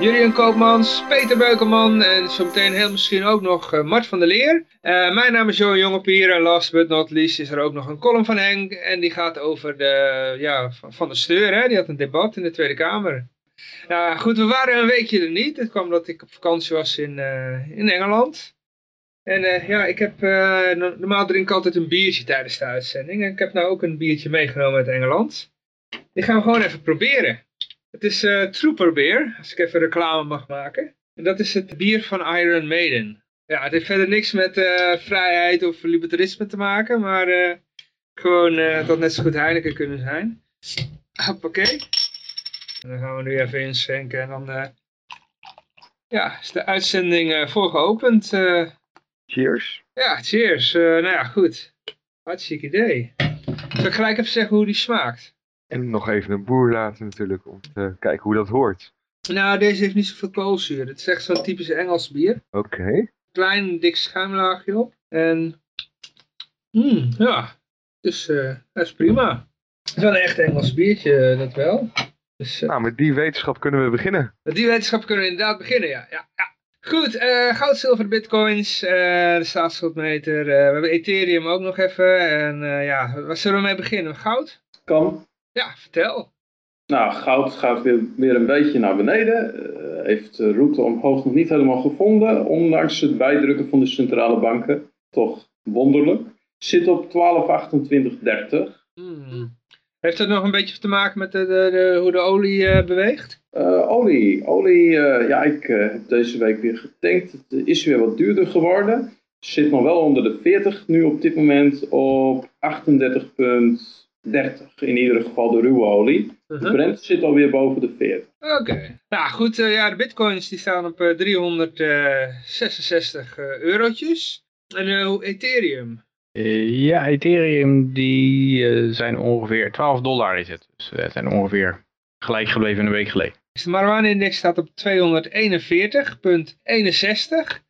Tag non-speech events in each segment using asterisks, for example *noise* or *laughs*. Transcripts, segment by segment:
Julian Koopmans, Peter Beukelman en zometeen heel misschien ook nog uh, Mart van der Leer. Uh, mijn naam is Johan Jongepier en last but not least is er ook nog een column van Henk. En die gaat over de, ja, van, de steur, hè? die had een debat in de Tweede Kamer. Nou goed, we waren een weekje er niet. Het kwam omdat ik op vakantie was in, in Engeland. En ja, ik heb, normaal drink ik altijd een biertje tijdens de uitzending. En ik heb nou ook een biertje meegenomen uit Engeland. Die gaan we gewoon even proberen. Het is uh, Trooper Beer, als ik even reclame mag maken. En dat is het bier van Iron Maiden. Ja, het heeft verder niks met vrijheid of libertarisme te maken. Maar gewoon, het had net zo goed Heineken kunnen zijn. Hoppakee. En dan gaan we nu even inschenken. En dan ja, is de uitzending voor geopend. Cheers. Ja, cheers. Uh, nou ja, goed. Hartstikke idee. Zal ik gelijk even zeggen hoe die smaakt? En nog even een boer laten natuurlijk, om te kijken hoe dat hoort. Nou, deze heeft niet zoveel koolzuur. Het is echt zo'n typisch Engels bier. Oké. Okay. Klein, dik schuimlaagje op. En, mm, ja, dus uh, dat is prima. Het is wel een echt Engels biertje, dat wel. Dus, uh, nou, met die wetenschap kunnen we beginnen. Met die wetenschap kunnen we inderdaad beginnen, ja. ja, ja. Goed, uh, goud, zilver, bitcoins, uh, de staatsschuldmeter. Uh, we hebben Ethereum ook nog even. En ja, waar zullen we mee beginnen? Goud? Kan. Ja, vertel. Nou, goud gaat weer, weer een beetje naar beneden. heeft de route omhoog nog niet helemaal gevonden. Ondanks het bijdrukken van de centrale banken. Toch wonderlijk. Zit op 12,28,30. Hmm. Heeft dat nog een beetje te maken met de, de, de hoe de olie beweegt? Uh, olie. Olie, ja, ik heb deze week weer getankt. Het is weer wat duurder geworden. Zit nog wel onder de 40 nu op dit moment op 38,30. In ieder geval de ruwe olie. -huh. De Mhm. Brent zit alweer boven de 40. Oké. Okay. Nou goed, ja, de bitcoins die staan op 366 eurotjes. En Ethereum? ja, Ethereum die zijn ongeveer 12 dollar is het. Dus het zijn ongeveer gelijk gebleven een week geleden. De Marwan-index staat op 241,61.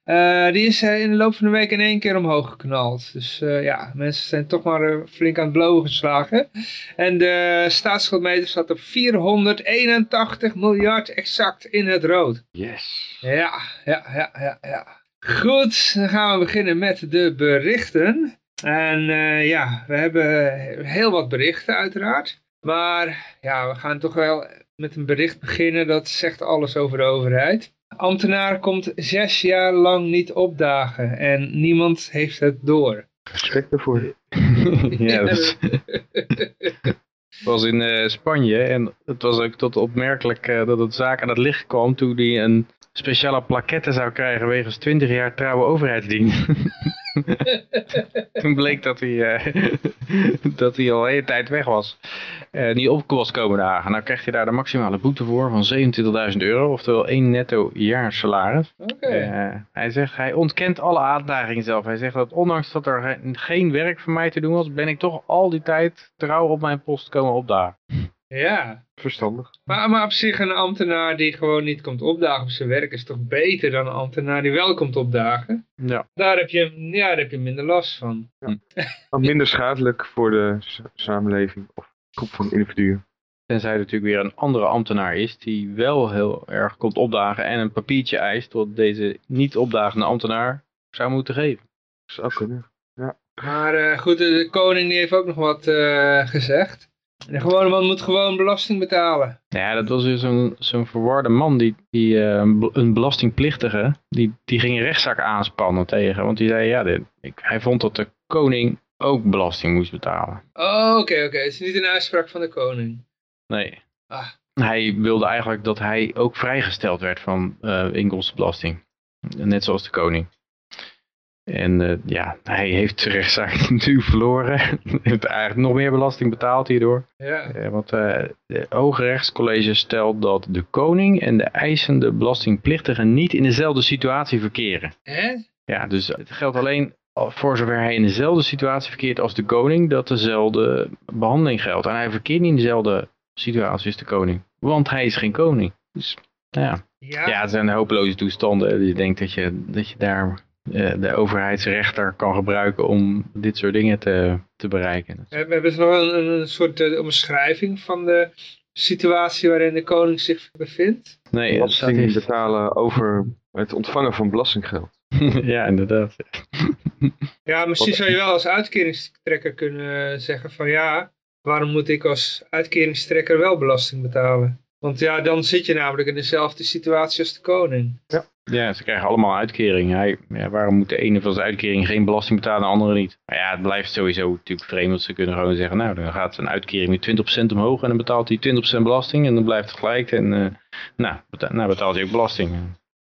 Uh, die is uh, in de loop van de week in één keer omhoog geknald. Dus uh, ja, mensen zijn toch maar flink aan het blowen geslagen. En de staatsschuldmeter staat op 481 miljard exact in het rood. Yes. Ja, ja, ja, ja, ja. Goed, dan gaan we beginnen met de berichten. En ja, we hebben heel wat berichten uiteraard. Maar ja, we gaan toch wel met een bericht beginnen dat zegt alles over de overheid. Ambtenaar komt zes jaar lang niet opdagen en niemand heeft het door. Respect ervoor. *laughs* ja, dat *laughs* was in uh, Spanje en het was ook tot opmerkelijk uh, dat het zaak aan het licht kwam toen hij een speciale plaquette zou krijgen wegens 20 jaar trouwe overheidsdienst. *laughs* *laughs* Toen bleek dat hij, uh, *laughs* dat hij al een hele tijd weg was. Uh, niet op was komen dagen. Nou krijgt hij daar de maximale boete voor van 27.000 euro. Oftewel één netto jaarsalaris. Okay. Uh, hij zegt, hij ontkent alle uitdagingen zelf. Hij zegt dat ondanks dat er geen werk voor mij te doen was, ben ik toch al die tijd trouw op mijn post komen opdagen. Ja. Verstandig. Maar, maar op zich een ambtenaar die gewoon niet komt opdagen op zijn werk is toch beter dan een ambtenaar die wel komt opdagen? Ja. Daar heb je, ja, daar heb je minder last van. Ja. minder schadelijk voor de samenleving of groep van individuen. Tenzij er natuurlijk weer een andere ambtenaar is die wel heel erg komt opdagen en een papiertje eist wat deze niet opdagende ambtenaar zou moeten geven. Zou kunnen, ja. Maar uh, goed, de koning die heeft ook nog wat uh, gezegd. De gewone man moet gewoon belasting betalen. Ja, dat was dus zo'n zo'n verwarde man, die, die, uh, een belastingplichtige, die, die ging een rechtszaak aanspannen tegen. Want die zei, ja, dit, ik, hij vond dat de koning ook belasting moest betalen. Oh, oké, oké. Okay. Het is niet een uitspraak van de koning. Nee. Ah. Hij wilde eigenlijk dat hij ook vrijgesteld werd van uh, inkomstenbelasting. Net zoals de koning. En uh, ja, hij heeft de rechtszaak *laughs* natuurlijk verloren. heeft eigenlijk nog meer belasting betaald hierdoor. Ja. Uh, want uh, het Hoge Rechtscollege stelt dat de koning en de eisende belastingplichtigen niet in dezelfde situatie verkeren. Hè? Ja, dus het geldt alleen voor zover hij in dezelfde situatie verkeert als de koning, dat dezelfde behandeling geldt. En hij verkeert niet in dezelfde situatie als de koning, want hij is geen koning. Dus ja, Ja, ja het zijn hopeloze toestanden. Je denkt dat je, dat je daar eh, de overheidsrechter kan gebruiken om dit soort dingen te, te bereiken. Eh, we hebben nog een, een soort eh, omschrijving van de situatie waarin de koning zich bevindt. Nee, Belasting hier. betalen over het ontvangen van belastinggeld. *laughs* ja, inderdaad. Ja, misschien zou je wel als uitkeringstrekker kunnen zeggen van ja, waarom moet ik als uitkeringstrekker wel belasting betalen? Want ja, dan zit je namelijk in dezelfde situatie als de koning. Ja, ze krijgen allemaal uitkering. Hij, ja, waarom moet de ene van zijn uitkering geen belasting betalen en de andere niet? Maar ja, het blijft sowieso natuurlijk vreemd. Want ze kunnen gewoon zeggen, nou, dan gaat zijn uitkering met 20% omhoog en dan betaalt hij 20% belasting en dan blijft het gelijk. En eh, nou, beta nou betaalt hij ook belasting.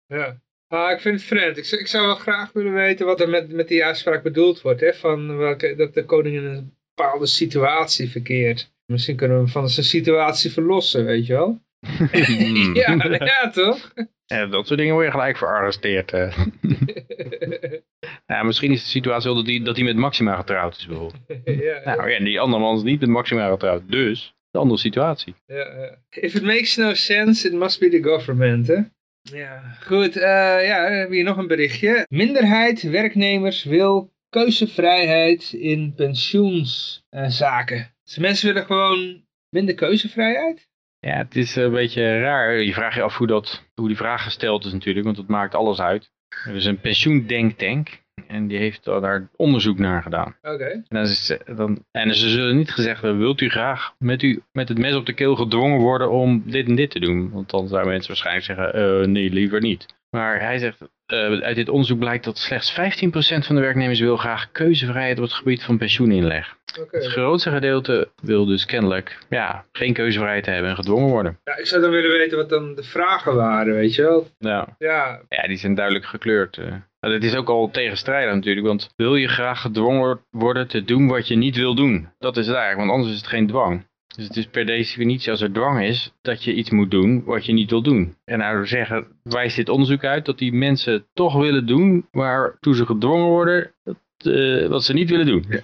Ja. Ah, ik vind het vreemd. Ik, zou- ik zou wel graag willen weten wat er met, met die uitspraak bedoeld wordt. Hè? Van welke, dat de koning in een bepaalde situatie verkeert. Misschien kunnen we hem van zijn situatie verlossen, weet je wel? *laughs* *laughs* Ja, ja toch? Ja, dat soort dingen word je gelijk verarresteerd. eh. *laughs* ja, misschien is de situatie wel dat hij, dat hij met Maxima getrouwd is bijvoorbeeld. *laughs* ja, Nou ja, en die andere man is niet met Maxima getrouwd. Dus, de andere situatie. ja. If it makes no sense, it must be the government, hè? Ja, goed. eh, ja, we hebben hier nog een berichtje. Minderheid werknemers wil keuzevrijheid in pensioenszaken. dus mensen willen gewoon minder keuzevrijheid? Ja, het is een beetje raar. Je vraagt je af hoe, dat, hoe die vraag gesteld is natuurlijk, want dat maakt alles uit. Er is een pensioendenktank en die heeft daar onderzoek naar gedaan. Oké. En, dan is, het- dan, en ze zullen niet gezegd hebben, wilt u graag met, u, met het mes op de keel gedwongen worden om dit en dit te doen? Want dan zouden mensen waarschijnlijk zeggen, eh, nee, liever niet. Maar hij zegt, eh, uit dit onderzoek blijkt dat slechts 15% van de werknemers wil graag keuzevrijheid op het gebied van pensioeninleg. Oké. Het grootste gedeelte wil dus kennelijk ja, geen keuzevrijheid hebben en gedwongen worden. Ja, ik zou dan willen weten wat dan de vragen waren, weet je wel? Ja, Ja, ja die zijn duidelijk gekleurd. eh. Maar het is ook al tegenstrijdig natuurlijk, want wil je graag gedwongen worden te doen wat je niet wil doen? Dat is het eigenlijk, want anders is het geen dwang. Dus het is per definitie als er dwang is dat je iets moet doen wat je niet wil doen. En nou zeggen, wijst dit onderzoek uit dat die mensen toch willen doen waartoe ze gedwongen worden dat, eh, wat ze niet willen doen. Ja.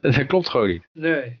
*laughs* Dat klopt gewoon niet. nee.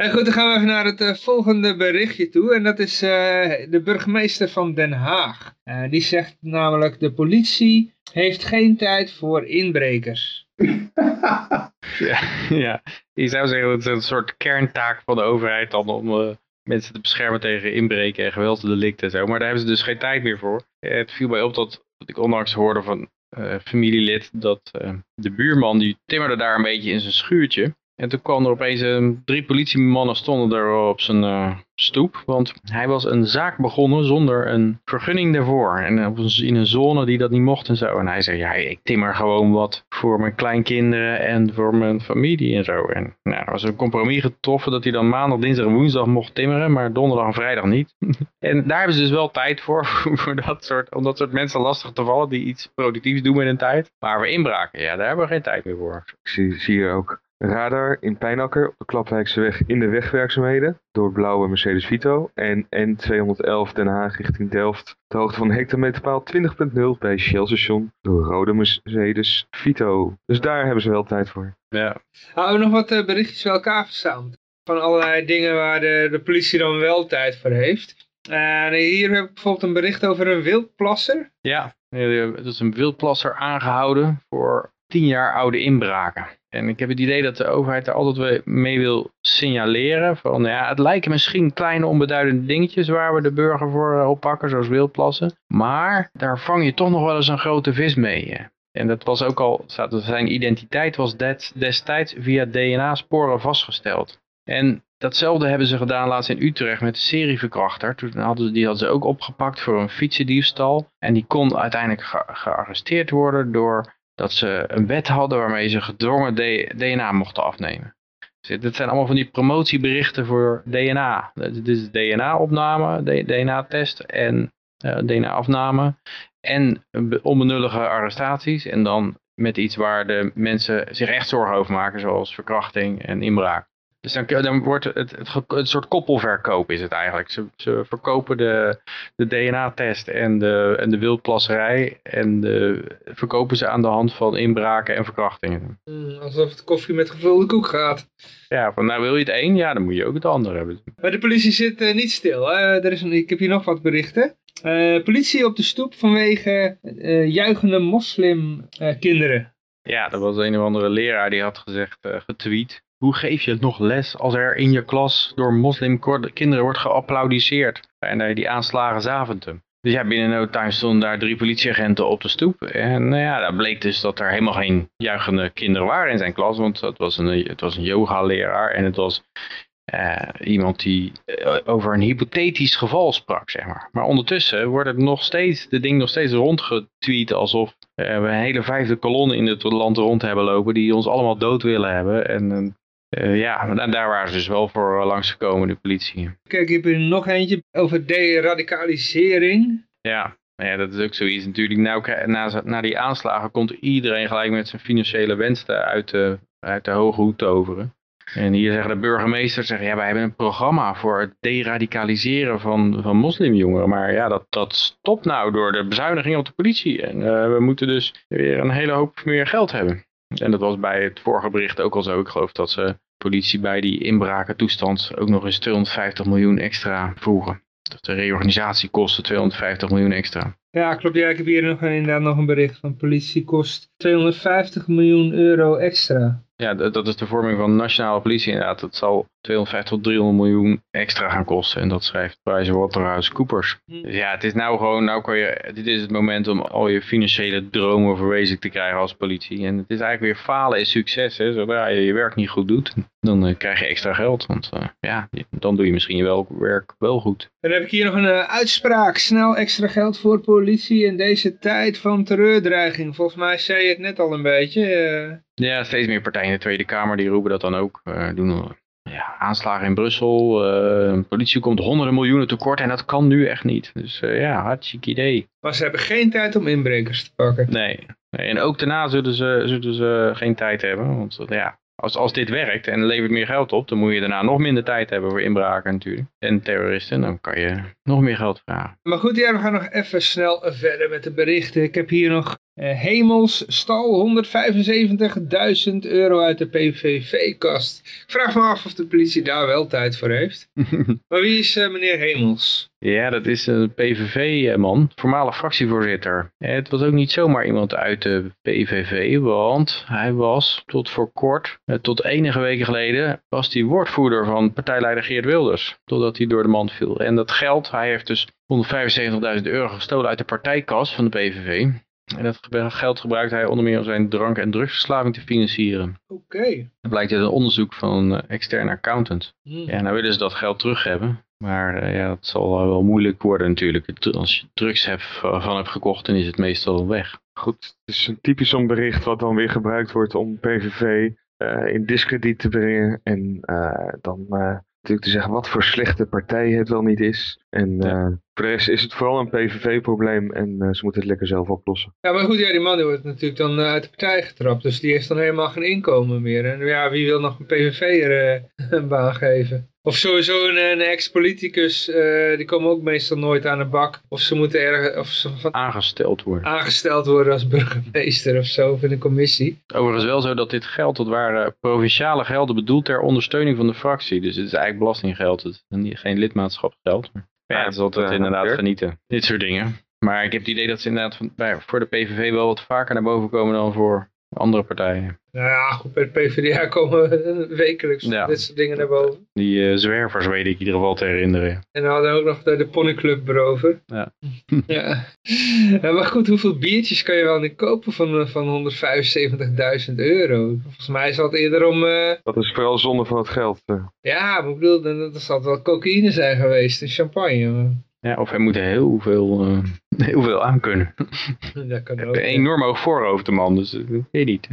En goed, dan gaan we even naar het eh, volgende berichtje toe. En dat is eh, de burgemeester van Den Haag. Eh, die zegt namelijk, de politie heeft geen tijd voor inbrekers. *laughs* Ja, ja, je zou zeggen dat het een soort kerntaak van de overheid dan om eh, mensen te beschermen tegen inbreken en geweldsdelicten en zo. Maar daar hebben ze dus geen tijd meer voor. Eh, het viel mij op dat, dat ik onlangs hoorde van eh familielid dat de buurman die timmerde daar een beetje in zijn schuurtje. En toen kwam er opeens een, drie politiemannen stonden er op zijn eh, stoep. Want hij was een zaak begonnen zonder een vergunning daarvoor. En een- in een zone die dat niet mocht en zo. En hij zei, ja, ik timmer gewoon wat voor mijn kleinkinderen en voor mijn familie en zo. En nou, er was een compromis getroffen dat hij dan maandag, dinsdag en woensdag mocht timmeren. Maar donderdag en vrijdag niet. *laughs* en daar hebben ze dus wel tijd voor. *laughs* voor dat soort, om dat soort mensen lastig te vallen die iets productiefs doen met hun tijd. Maar voor inbraken, ja, daar hebben we geen tijd meer voor. Ik zie, zie hier ook radar in Pijnakker op de Klapwijkse weg in de wegwerkzaamheden door blauwe Mercedes Vito en N211 Den Haag richting Delft. De hoogte van de hectometerpaal 20.0 bij Shell station door rode Mercedes Vito. Dus daar hebben ze wel tijd voor. Ja, Hou nog wat eh, berichtjes bij elkaar verzameld. Van allerlei dingen waar de, de politie dan wel tijd voor heeft. En hier heb ik bijvoorbeeld een bericht over een wildplasser. Ja, eh, dat is een wildplasser aangehouden voor tien jaar oude inbraken. En ik heb het idee dat de overheid er altijd mee wil signaleren. Van ja, het lijken misschien kleine onbeduidende dingetjes waar we de burger voor eh, oppakken, zoals wildplassen. Maar daar vang je toch nog wel eens een grote vis mee. En dat was ook al, zijn identiteit was des- destijds via DNA-sporen vastgesteld. En datzelfde hebben ze gedaan laatst in Utrecht met de serieverkrachter. Toen hadden ze, die hadden ze ook opgepakt voor een fietsendiefstal. En die kon uiteindelijk ge- gearresteerd worden door dat ze een wet hadden waarmee ze gedwongen DNA mochten afnemen. Dus dit zijn allemaal van die promotieberichten voor DNA. Dit is DNA-opname, DNA-test en eh, DNA-afname. En be- onbenullige arrestaties. En dan met iets waar de mensen zich echt zorgen over maken, zoals verkrachting en inbraak. Dus dan, dan wordt het, het, soort koppelverkoop is het eigenlijk. Ze, ze verkopen de, de DNA-test en de, en de wildplasserij en de, verkopen ze aan de hand van inbraken en verkrachtingen. Hmm, alsof het koffie met gevulde koek gaat. Ja, van nou wil je het een, ja dan moet je ook het ander hebben. Maar de politie zit uh, niet stil. Er is een, ik heb hier nog wat berichten. Uh, politie op de stoep vanwege uh, juichende moslimkinderen. ja, dat was een of andere leraar die had gezegd, getweet. Hoe geef je het nog les als er in je klas door moslimkinderen wordt geapplaudiseerd en die aanslagen Zaventem? Dus ja, binnen no time stonden daar drie politieagenten op de stoep. En nou ja, daar bleek dus dat er helemaal geen juichende kinderen waren in zijn klas. Want het was een, het was een yoga-leraar en het was uh, iemand die uh, over een hypothetisch geval sprak, zeg maar. Maar ondertussen wordt het nog steeds, de ding nog steeds rondgetweet alsof uh, we een hele vijfde kolonne in het land rond hebben lopen die ons allemaal dood willen hebben. En ja, en daar waren ze dus wel voor langsgekomen, de politie. Kijk, ik heb hier nog eentje over deradicalisering. Ja, ja, dat is ook zoiets natuurlijk. Nou, na, na die aanslagen komt iedereen gelijk met zijn financiële wensen uit de, uit de hoge hoed toveren. En hier zeggen de burgemeesters, zeggen, ja, wij hebben een programma voor het deradicaliseren van, van moslimjongeren. Maar ja, dat, dat stopt nou door de bezuiniging op de politie. En uh, we moeten dus weer een hele hoop meer geld hebben. En dat was bij het vorige bericht ook al zo. Ik geloof dat ze politie bij die inbraken toestand ook nog eens 250 miljoen extra vroegen. Dat de reorganisatie kostte 250 miljoen extra. Ja, klopt. Ja, ik heb hier nog, inderdaad nog een bericht van politie kost 250 miljoen euro extra. Ja, dat is de vorming van nationale politie inderdaad. Dat zal 250 tot 300 miljoen extra gaan kosten. En dat schrijft PricewaterhouseCoopers. Hm. Dus ja, het is nou gewoon, nou kan je, dit is het moment om al je financiële dromen verwezenlijk te krijgen als politie. En het is eigenlijk weer falen is succes. Hè. Zodra je je werk niet goed doet, dan uh, krijg je extra geld. Want uh, ja, dan doe je misschien je wel, werk wel goed. En dan heb ik hier nog een uh, uitspraak. Snel extra geld voor politie in deze tijd van terreurdreiging. Volgens mij zei je het net al een beetje. Ja, steeds meer partijen in de Tweede Kamer die roepen dat dan ook. doen ja, aanslagen in Brussel, uh, politie komt honderden miljoenen tekort en dat kan nu echt niet. Dus uh, ja, hartstikke idee. Maar ze hebben geen tijd om inbrekers te pakken. Nee, nee. en ook daarna zullen ze, zullen ze geen tijd hebben. Want ja, als, als dit werkt en levert meer geld op, dan moet je daarna nog minder tijd hebben voor inbraken natuurlijk. En terroristen, dan kan je nog meer geld vragen. Maar goed, ja, we gaan nog even snel verder met de berichten. Ik heb hier nog Hemels stal 175.000 euro uit de PVV-kast. Ik vraag me af of de politie daar wel tijd voor heeft. *laughs* maar wie is uh, meneer Hemels? Ja, dat is een PVV-man, voormalig fractievoorzitter. Het was ook niet zomaar iemand uit de PVV, want hij was tot voor kort, eh, tot enige weken geleden, was hij woordvoerder van partijleider Geert Wilders. Totdat hij door de mand viel. En dat geld, hij heeft dus 175.000 euro gestolen uit de partijkas van de PVV. En dat geld gebruikt hij onder meer om zijn drank- en drugsverslaving te financieren. Oké. Okay. Dat blijkt uit een onderzoek van een externe accountant. Hmm. Ja, nou willen ze dat geld terug hebben. Maar uh, ja, dat zal wel moeilijk worden natuurlijk. Als je drugs hebt, van hebt gekocht, dan is het meestal weg. Goed, het is een typisch zo'n bericht wat dan weer gebruikt wordt om PVV uh, in discrediet te brengen. En uh, dan natuurlijk te zeggen wat voor slechte partij het wel niet is. En ja. uh, voor de rest is het vooral een PVV-probleem en uh, ze moeten het lekker zelf oplossen. Ja, maar goed, ja, die man die wordt natuurlijk dan uh, uit de partij getrapt. Dus die heeft dan helemaal geen inkomen meer. En ja, wie wil nog een PVV'er *laughs* een baan geven? Of sowieso een, een ex-politicus, uh, die komen ook meestal nooit aan de bak. Of ze moeten ergens... Of ze van, aangesteld worden. Aangesteld worden als burgemeester of zo, of in een commissie. Overigens wel zo dat dit geld, dat waren provinciale gelden bedoeld ter ondersteuning van de fractie. Dus het is eigenlijk belastinggeld, het is geen lidmaatschapsgeld. Maar ja, het is altijd uh, inderdaad uh, genieten. Dit soort dingen. Maar ik heb het idee dat ze inderdaad van, bij, voor de PVV wel wat vaker naar boven komen dan voor andere partijen. Nou ja, goed, bij de PvdA komen wekelijks ja. dit soort dingen naar boven. Die uh, zwervers weet ik in ieder geval te herinneren. En dan hadden we ook nog de, de ponyclub erover. Ja. *laughs* ja. ja. Maar goed, hoeveel biertjes kan je wel niet kopen van, van 175.000 euro? Volgens mij zal het eerder om... Uh... Dat is vooral zonde van het geld. Uh. Ja, maar ik bedoel, dat zal wel cocaïne zijn geweest en champagne. Ja, of hij moet heel veel, uh, *laughs* heel veel aankunnen. *laughs* Dat kan ook. Een enorm hoog voorhoofd, de man, dus dat weet niet.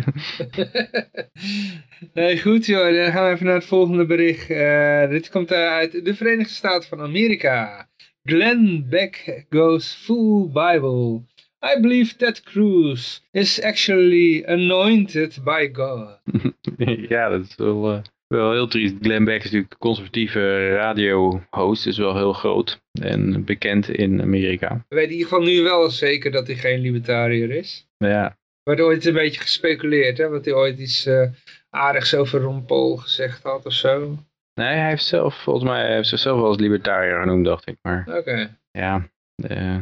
*laughs* nee, goed joh, dan gaan we even naar het volgende bericht. Uh, dit komt uit de Verenigde Staten van Amerika. Glenn Beck goes full Bible. I believe Ted Cruz is actually anointed by God. ja, dat is wel... Uh Wel heel triest. Glenn Beck is natuurlijk de conservatieve radio-host, is wel heel groot en bekend in Amerika. We weten in ieder geval nu wel zeker dat hij geen libertariër is. Ja, Er werd ooit een beetje gespeculeerd, hè, want hij ooit iets eh, aardigs over Ron Paul gezegd had of zo. nee, hij heeft zelf, volgens mij, hij heeft zichzelf wel als libertariër genoemd, dacht ik. Maar Oké. ja, eh,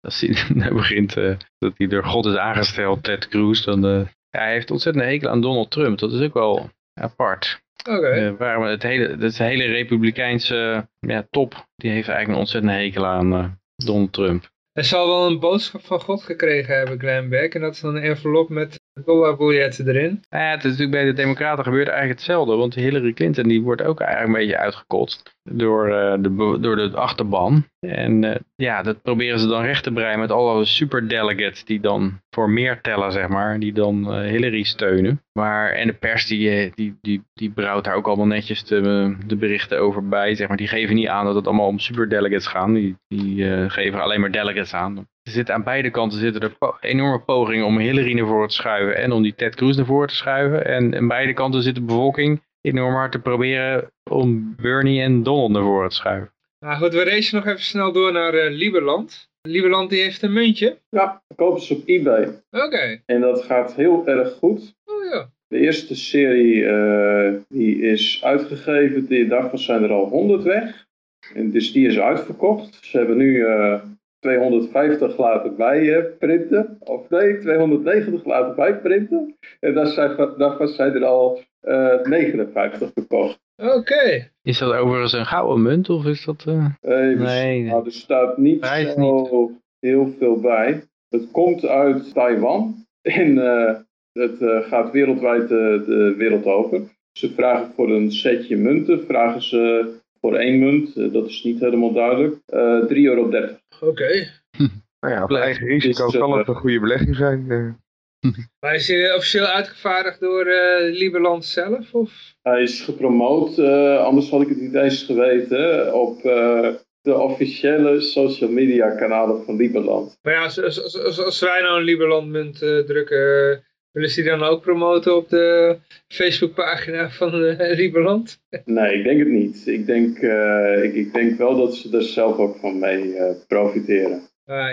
als hij *laughs* nou begint eh, dat hij door God is aangesteld, Ted Cruz, dan... eh, ja, hij heeft ontzettend een hekel aan Donald Trump. Dat is ook wel apart. Oké. Eh, waarom het hele, het hele republikeinse ja, top, die heeft eigenlijk een ontzettende hekel aan eh, Donald Trump. Hij zal wel een boodschap van God gekregen hebben, Glenn Beck. En dat is dan een envelop met dollarbiljetten erin. Nou ja, het is natuurlijk bij de democraten gebeurt eigenlijk hetzelfde, want Hillary Clinton die wordt ook eigenlijk een beetje uitgekotst door, eh, de, door de achterban. En eh, ja, dat proberen ze dan recht te breien met alle superdelegates die dan voor meer tellen, zeg maar, die dan eh, Hillary steunen. Maar, en de pers die, eh, die, die, die brouwt daar ook allemaal netjes de, de berichten over bij, zeg maar. Die geven niet aan dat het allemaal om superdelegates gaat, die, die eh, geven alleen maar delegates aan. Er zitten aan beide kanten zitten er po- enorme pogingen om Hillary naar voren te schuiven en om die Ted Cruz naar voren te schuiven. En aan beide kanten zit de bevolking enorm hard te proberen om Bernie en Donald naar voren te schuiven. Nou goed, we racen nog even snel door naar eh, Lieberland. Lieberland die heeft een muntje. Ja, kopen ze op eBay. Oké. En dat gaat heel erg goed. Oh ja. De eerste serie eh, die is uitgegeven, die daarvan zijn er al 100 weg. En dus die is uitverkocht. Ze hebben nu eh, 250 laten bijprinten. Of nee, 290 laten bijprinten. En daar zijn, daarvan zijn er al eh 59 verkocht. Oké. Is dat overigens een gouden munt of is dat... eh, Even, Nee. nou, er staat niet Prijs zo heel veel bij. Het komt uit Taiwan en eh, het eh, gaat wereldwijd de wereld over. Ze vragen voor een setje munten, vragen ze voor één munt, eh, dat is niet helemaal duidelijk, eh 3,30 euro. Oké. Nou ja, op eigen risico is, eh, kan het een goede belegging zijn. eh. *laughs* Maar is hij officieel uitgevaardigd door eh Lieberland zelf? Of? Hij is gepromoot, eh, anders had ik het niet eens geweten, op eh, de officiële social media kanalen van Lieberland. Maar ja, als, als, als, als wij nou een Lieberland munt eh, drukken, eh, willen ze die dan ook promoten op de Facebookpagina van Lieberland? Nee, ik denk het niet. Ik denk, eh, ik, ik denk wel dat ze er zelf ook van mee eh, profiteren.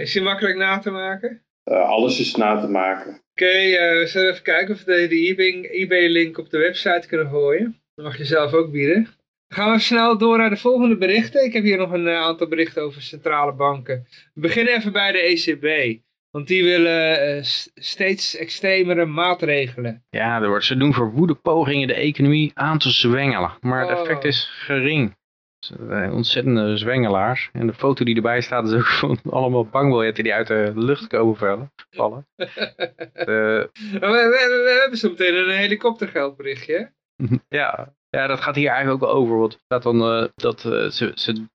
Is die makkelijk na te maken? Alles is na te maken. Oké, we zullen even kijken of we de eBay- eBay-link op de website kunnen gooien. Dat mag je zelf ook bieden. Gaan we snel door naar de volgende berichten. Ik heb hier nog een aantal berichten over centrale banken. We beginnen even bij de ECB. Want die willen eh, steeds extremere maatregelen. ja, er wordt, ze doen verwoede pogingen de economie aan te zwengelen. Maar het Oh. effect is gering. Ze zijn ontzettende zwengelaars. En de foto die erbij staat is ook *laughs* van allemaal bankbiljetten die uit de lucht komen vallen. *laughs* Eh, We, we, we hebben zo meteen een helikoptergeldberichtje. *laughs* Ja, ja, dat gaat hier eigenlijk ook over. Want staat dan eh, dat eh, ze, ze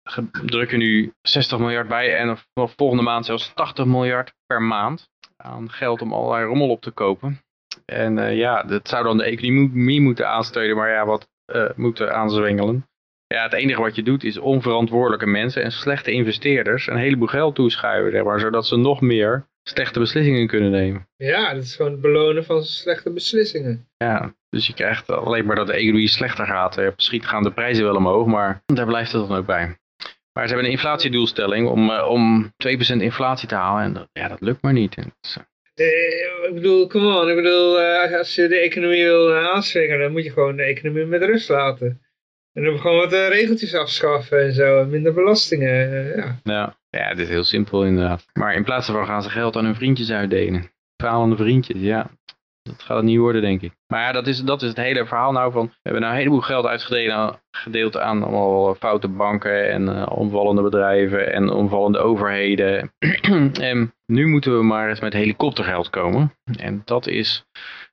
drukken nu 60 miljard bij en vanaf volgende maand zelfs 80 miljard per maand aan geld om allerlei rommel op te kopen. En eh, ja, dat zou dan de economie moeten aansteunen, maar ja, wat eh, moeten aanzwengelen. Ja, het enige wat je doet is onverantwoordelijke mensen en slechte investeerders een heleboel geld toeschuiven, zeg maar, zodat ze nog meer slechte beslissingen kunnen nemen. Ja, dat is gewoon het belonen van slechte beslissingen. Ja, dus je krijgt alleen maar dat de economie slechter gaat. Misschien gaan de prijzen wel omhoog, maar daar blijft het dan ook bij. Maar ze hebben een inflatiedoelstelling om, eh, om 2% inflatie te halen. En dat, ja, dat lukt maar niet. Eh, Eh, ik bedoel, come on. Ik bedoel, als je de economie wil aanswingen, dan moet je gewoon de economie met rust laten. En dan gewoon wat regeltjes afschaffen en zo. Minder belastingen. ja. ja. ja, het is heel simpel inderdaad. Maar in plaats daarvan gaan ze geld aan hun vriendjes uitdelen. Falende vriendjes, ja. Dat gaat het niet worden, denk ik. Maar ja, dat is, dat is het hele verhaal nou van... We hebben nou een heleboel geld uitgedeeld aan, allemaal foute banken... en eh, omvallende bedrijven en omvallende overheden. *clears throat* en nu moeten we maar eens met helikoptergeld komen. En dat is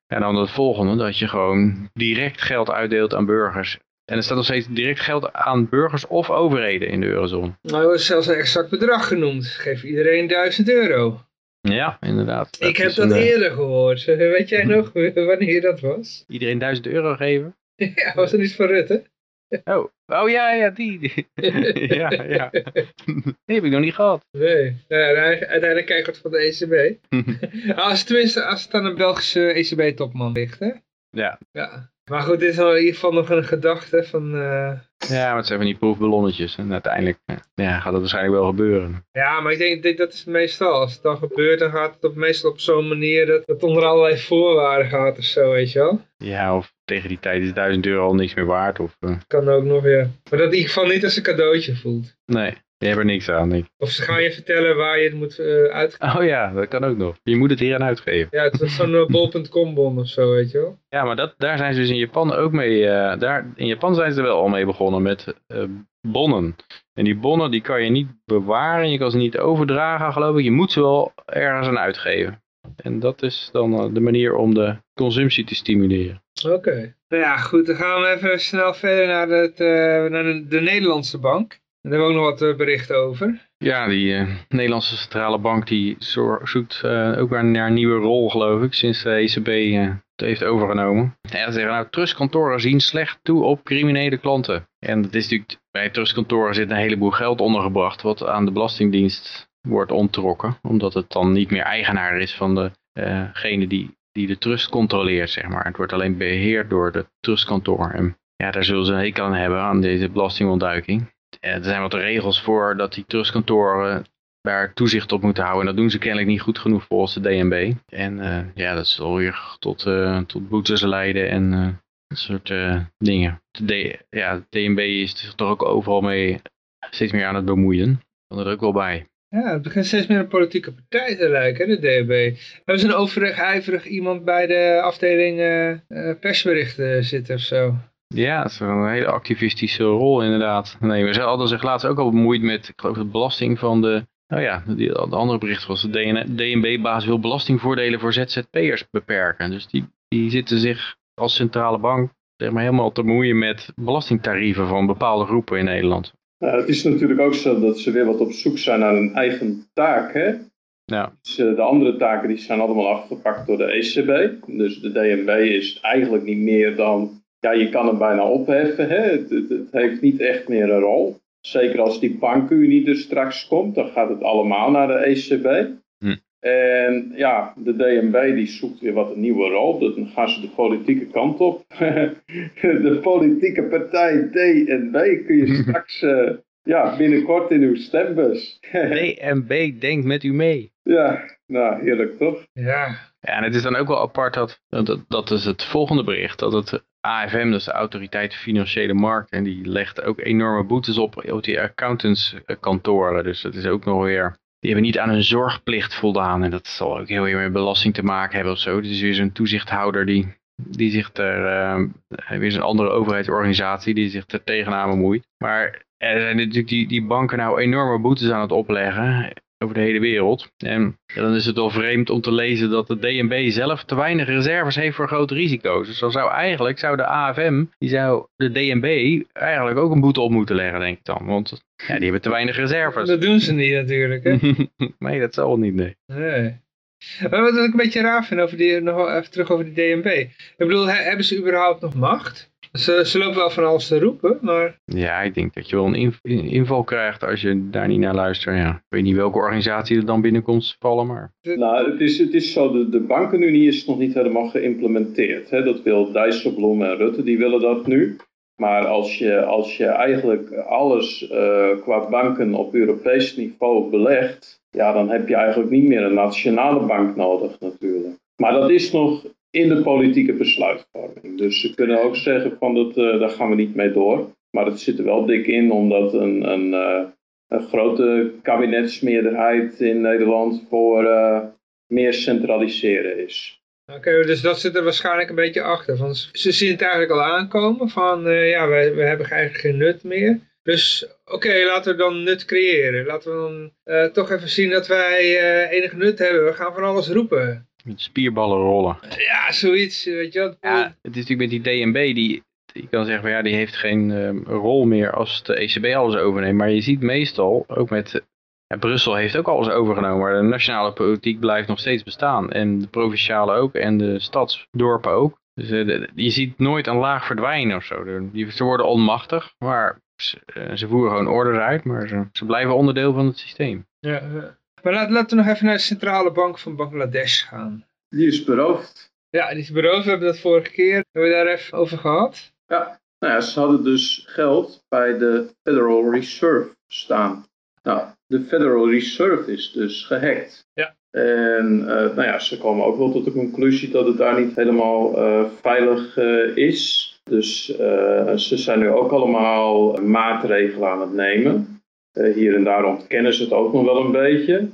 ja, dan het volgende... dat je gewoon direct geld uitdeelt aan burgers... En er staat nog steeds direct geld aan burgers of overheden in de eurozone. Nou, er wordt zelfs een exact bedrag genoemd. Geef iedereen 1000 euro. Ja, inderdaad. ik heb dat een, eh, eerder gehoord. *laughs* Weet jij *laughs* nog wanneer dat was? Iedereen 1000 euro geven. *laughs* ja, was dat niet van Rutte? Oh, oh ja, ja, die. die. ja, ja. Die heb ik nog niet gehad. Nee, ja, uiteindelijk krijg je het van de ECB. als, tenminste, als het aan een Belgische ECB-topman ligt, hè? Ja. Ja. Maar goed, dit is in ieder geval nog een gedachte van... Uh... Ja, maar het zijn van die proefballonnetjes. En uiteindelijk ja, gaat dat waarschijnlijk wel gebeuren. Ja, maar ik denk, denk dat is meestal. Als het dan gebeurt, dan gaat het op, meestal op zo'n manier dat het onder allerlei voorwaarden gaat of zo, weet je wel. Ja, of tegen die tijd is 1000 euro al niks meer waard. Of, uh... Kan ook nog, ja. Maar dat in ieder geval niet als een cadeautje voelt. Nee. Je hebt er niks aan, Of ze gaan je vertellen waar je het moet uh, uitgeven. Oh ja, dat kan ook nog. Je moet het hier aan uitgeven. Ja, het is zo'n uh, bol.com bon of zo, weet je wel. Ja, maar dat, daar zijn ze dus in Japan ook mee. Uh, daar, in Japan zijn ze er wel al mee begonnen met bonnen. En die bonnen die kan je niet bewaren, je kan ze niet overdragen, geloof ik. Je moet ze wel ergens aan uitgeven. En dat is dan de manier om de consumptie te stimuleren. Oké. Nou ja, goed, dan gaan we even snel verder naar, het, naar de Nederlandse bank. Daar hebben we ook nog wat eh, berichten over. Ja, die uh, Nederlandse Centrale Bank die zoekt uh, ook naar een nieuwe rol, geloof ik, sinds de ECB het heeft overgenomen. Ja, ze zeggen nou, trustkantoren zien slecht toe op criminele klanten. En dat is natuurlijk, bij trustkantoren zit een heleboel geld ondergebracht, wat aan de Belastingdienst wordt onttrokken. Omdat het dan niet meer eigenaar is van degene die, die de trust controleert, zeg maar. Het wordt alleen beheerd door de trustkantoor. En ja, daar zullen ze een hekel aan hebben, aan deze belastingontduiking er zijn wat regels voor dat die trustkantoren daar toezicht op moeten houden. En dat doen ze kennelijk niet goed genoeg volgens de DNB. En uh, ja, dat zal weer tot, uh, tot boetes leiden en dat soort dingen. De, ja, de DNB is toch ook overal mee steeds meer aan het bemoeien. Kan er ook wel bij. Ja, het begint steeds meer een politieke partij te lijken, de DNB. Hebben ze een overig ijverig iemand bij de afdeling persberichten zitten of zo? Ja, een hele activistische rol inderdaad. Nee, we hadden zich laatst ook al bemoeid met, ik geloof, de belasting van de... Nou ja, die, de andere bericht was, de DNB-baas wil belastingvoordelen voor ZZP'ers beperken. Dus die, die zitten zich als centrale bank zeg maar, helemaal te bemoeien met belastingtarieven van bepaalde groepen in Nederland. Nou, het is natuurlijk ook zo dat ze weer wat op zoek zijn naar een eigen taak. Hè? Ja. Dus, uh, de andere taken die zijn allemaal afgepakt door de ECB. Dus de DNB is eigenlijk niet meer dan ja, je kan het bijna opheffen. Hè? Het, het, het, heeft niet echt meer een rol. Zeker als die bankenunie er straks komt, dan gaat het allemaal naar de ECB. Hm. En ja, de DNB die zoekt weer wat een nieuwe rol. Dan gaan ze de politieke kant op. *laughs* de politieke partij DNB kun je *laughs* straks uh, ja, binnenkort in uw stembus. *laughs* DNB denkt met u mee. Ja, nou heerlijk toch? Ja. Ja, en het is dan ook wel apart dat, dat, dat is het volgende bericht, dat het AFM, dus de Autoriteit Financiële Markten, die legt ook enorme boetes op op die accountantskantoren. Dus dat is ook nog weer, die hebben niet aan hun zorgplicht voldaan. En dat zal ook heel veel met belasting te maken hebben of zo. Dus weer zo'n toezichthouder die, die zich er, uh, weer zo'n andere overheidsorganisatie die zich er tegenaan bemoeit. Maar er zijn natuurlijk die, die banken nou enorme boetes aan het opleggen over de hele wereld. En dan is het wel vreemd om te lezen dat de DNB zelf te weinig reserves heeft voor grote risico's. Dus dan zou eigenlijk, zou de AFM, die zou de DNB eigenlijk ook een boete op moeten leggen, denk ik dan. Want ja, die hebben te weinig reserves. Dat doen ze niet natuurlijk, hè? *laughs* nee, dat zal niet, nee. Nee. Wat ik een beetje raar vind, over die, nog even terug over die DNB. Ik bedoel, hebben ze überhaupt nog macht? Ze, ze lopen wel van alles te roepen, maar... Ja, ik denk dat je wel een inval krijgt als je daar niet naar luistert. Ja. Ik weet niet welke organisatie er dan binnenkomt vallen, maar... Nou, het is, het is zo, de, de bankenunie is nog niet helemaal geïmplementeerd. Hè? Dat wil Dijsselbloem en Rutte, die willen dat nu. Maar als je, als je eigenlijk alles uh, qua banken op Europees niveau belegt, ja, dan heb je eigenlijk niet meer een nationale bank nodig natuurlijk. Maar dat is nog in de politieke besluitvorming. Dus ze kunnen ook zeggen van dat, uh, daar gaan we niet mee door. Maar het zit er wel dik in omdat een, een, uh, een grote kabinetsmeerderheid in Nederland voor uh, meer centraliseren is. Oké, dus dat zit er waarschijnlijk een beetje achter. Van, ze zien het eigenlijk al aankomen van ja, we, we hebben eigenlijk geen nut meer. Dus oké, laten we dan nut creëren. Laten we dan toch even zien dat wij enig nut hebben. We gaan van alles roepen. Met spierballen rollen. Ja, zoiets. Weet je wat? Ja, het is natuurlijk met die DNB, die, je kan zeggen, van, ja, die heeft geen um, rol meer als de ECB alles overneemt. Maar je ziet meestal, ook met, ja, Brussel heeft ook alles overgenomen, maar de nationale politiek blijft nog steeds bestaan. En de provinciale ook, en de stadsdorpen ook. Dus uh, je ziet nooit een laag verdwijnen of zo. Die, ze worden onmachtig, maar ze, uh, ze voeren gewoon orders uit, maar ze, ze blijven onderdeel van het systeem. Ja, maar laat, laten we nog even naar de centrale bank van Bangladesh gaan. Die is beroofd. Ja, die is beroofd. We hebben dat vorige keer hebben we daar even over gehad. Ja, nou ja, ze hadden dus geld bij de Federal Reserve staan. Nou, de Federal Reserve is dus gehackt. Ja. En uh, nou ja, ze komen ook wel tot de conclusie dat het daar niet helemaal uh, veilig uh, is. Dus ze zijn nu ook allemaal maatregelen aan het nemen. Hier en daar ontkennen ze het ook nog wel een beetje.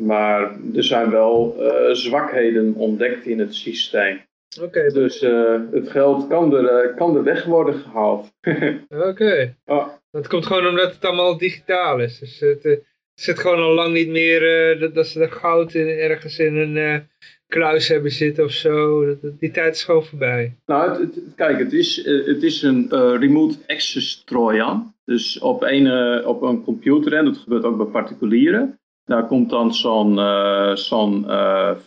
Maar er zijn wel zwakheden ontdekt in het systeem. Oké. Dus uh, het geld kan er, uh, kan er weg worden gehaald. *laughs* Oké. Okay. Oh. Dat komt gewoon omdat het allemaal digitaal is. Dus het, uh, zit gewoon al lang niet meer dat, dat, ze er goud in, ergens in een kluis hebben zitten of zo. Die tijd is gewoon voorbij. Nou, het, het, kijk, het is, het is een remote access Trojan. Dus op een, op een computer, en dat gebeurt ook bij particulieren. Daar komt dan zo'n zo'n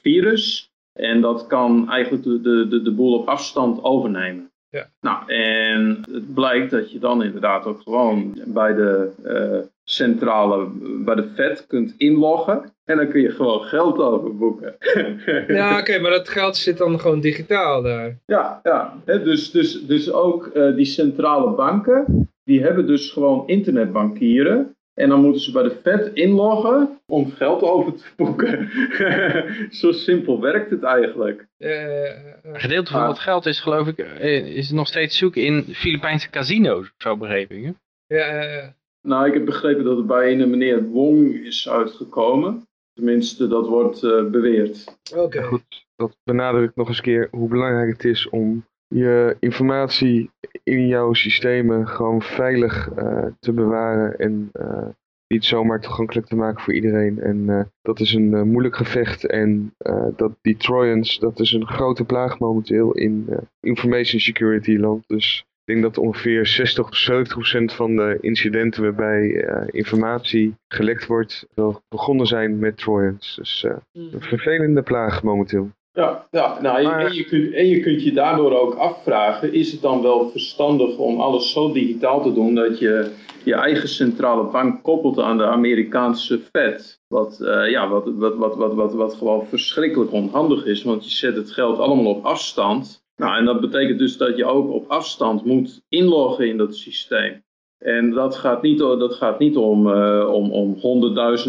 virus. En dat kan eigenlijk de, de, de, de boel op afstand overnemen. Ja. Nou, en het blijkt dat je dan inderdaad ook gewoon bij de centrale, bij de Fed kunt inloggen. En dan kun je gewoon geld overboeken. ja, oké, maar dat geld zit dan gewoon digitaal daar. Ja, ja. He, dus, dus, dus ook uh, die centrale banken, die hebben dus gewoon internetbankieren. En dan moeten ze bij de Fed inloggen om geld over te boeken. *laughs* Zo simpel werkt het eigenlijk. Een gedeelte van het geld is geloof ik is nog steeds zoeken in Filipijnse casino's, zo begrepen. Hè? Ja, ja, Nou, ik heb begrepen dat het bij een meneer Wong is uitgekomen. Tenminste, dat wordt uh, beweerd. Oké. Goed, dat benadrukt nog eens keer hoe belangrijk het is om je informatie in jouw systemen gewoon veilig uh, te bewaren en uh, niet zomaar toegankelijk te maken voor iedereen. En uh, dat is een moeilijk gevecht en dat die Trojans, dat is een grote plaag momenteel in information security land. Dus ik denk dat ongeveer 60 of 70 procent van de incidenten waarbij informatie gelekt wordt, wel begonnen zijn met Trojans. Dus een vervelende plaag momenteel. Ja, ja nou, maar... en, je kunt, en je kunt je daardoor ook afvragen, is het dan wel verstandig om alles zo digitaal te doen dat je je eigen centrale bank koppelt aan de Amerikaanse Fed? Wat, uh, ja, wat, wat, wat, wat, wat, wat gewoon verschrikkelijk onhandig is, want je zet het geld allemaal op afstand. Nou, en dat betekent dus dat je ook op afstand moet inloggen in dat systeem. En dat gaat niet, dat gaat niet om, uh, om, om 100.000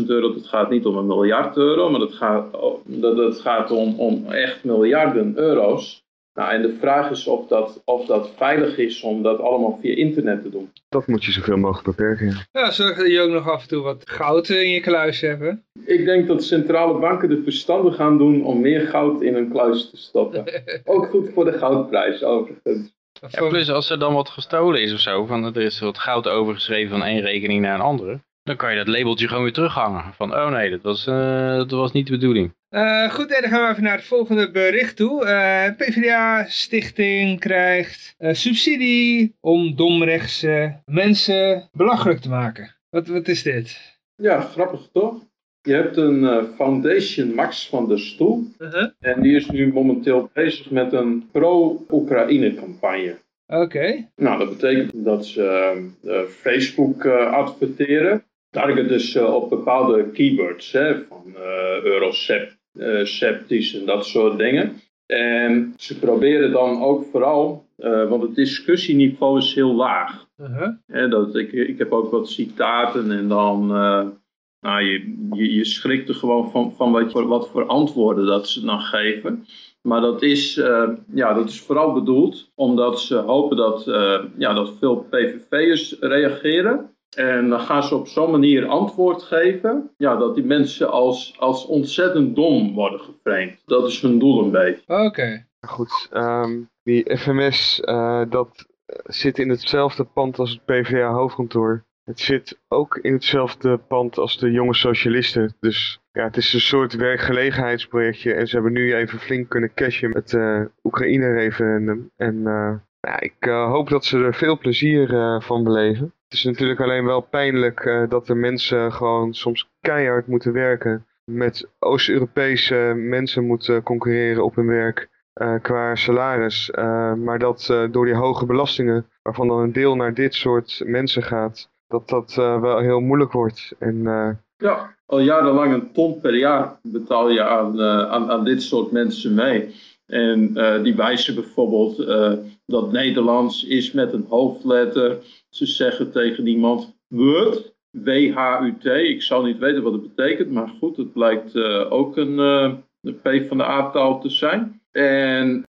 euro, dat gaat niet om een miljard euro, maar dat gaat, dat, dat gaat om, om echt miljarden euro's. Nou, en de vraag is of dat, of dat veilig is om dat allemaal via internet te doen. Dat moet je zoveel mogelijk beperken. Ja, ja zorg dat je ook nog af en toe wat goud in je kluis hebt. Ik denk dat centrale banken de verstandig gaan doen om meer goud in een kluis te stoppen. *laughs* ook goed voor de goudprijs overigens. Ja, plus als er dan wat gestolen is of zo, van er is wat goud overgeschreven van één rekening naar een andere, dan kan je dat labeltje gewoon weer terughangen. Van, oh nee, dat was, uh, dat was niet de bedoeling. Uh, goed, en dan gaan we even naar het volgende bericht toe. Uh, PvdA-stichting krijgt subsidie om domrechtse mensen belachelijk te maken. Wat, wat is dit? Ja, grappig toch? Je hebt een uh, Foundation Max van der Stoel. Uh -huh. En die is nu momenteel bezig met een pro-Oekraïne campagne. Oké. Okay. Nou, dat betekent dat ze uh, Facebook adverteren. Target dus op bepaalde keywords. Hè, van euroceptisch en dat soort dingen. En ze proberen dan ook vooral, want het discussieniveau is heel laag. -huh. Hè, dat, ik, ik heb ook wat citaten en dan... Nou, je, je, je schrikt er gewoon van, van wat, wat voor antwoorden dat ze dan geven. Maar dat is, uh, ja, dat is vooral bedoeld omdat ze hopen dat, uh, ja, dat veel PVV'ers reageren. En dan gaan ze op zo'n manier antwoord geven. Ja, dat die mensen als, als ontzettend dom worden geframed. Dat is hun doel een beetje. Oké. Okay. Goed, um, die FMS, uh, dat zit in hetzelfde pand als het PvdA hoofdkantoor. Het zit ook in hetzelfde pand als de jonge socialisten. Dus ja, het is een soort werkgelegenheidsprojectje. En ze hebben nu even flink kunnen cashen met uh, Oekraïne-referendum. En uh, ja, ik uh, hoop dat ze er veel plezier van beleven. Het is natuurlijk alleen wel pijnlijk dat de mensen gewoon soms keihard moeten werken. Met Oost-Europese mensen moeten concurreren op hun werk. qua salaris. maar dat door die hoge belastingen, waarvan dan een deel naar dit soort mensen gaat, dat dat wel heel moeilijk wordt. En. Ja, al jarenlang een ton per jaar betaal je aan, aan, aan dit soort mensen mee. En die wijzen bijvoorbeeld dat Nederlands is met een hoofdletter. Ze zeggen tegen iemand Word, W-H-U-T. Ik zal niet weten wat het betekent, maar goed, het blijkt uh, ook een, een P van de A-taal te zijn. En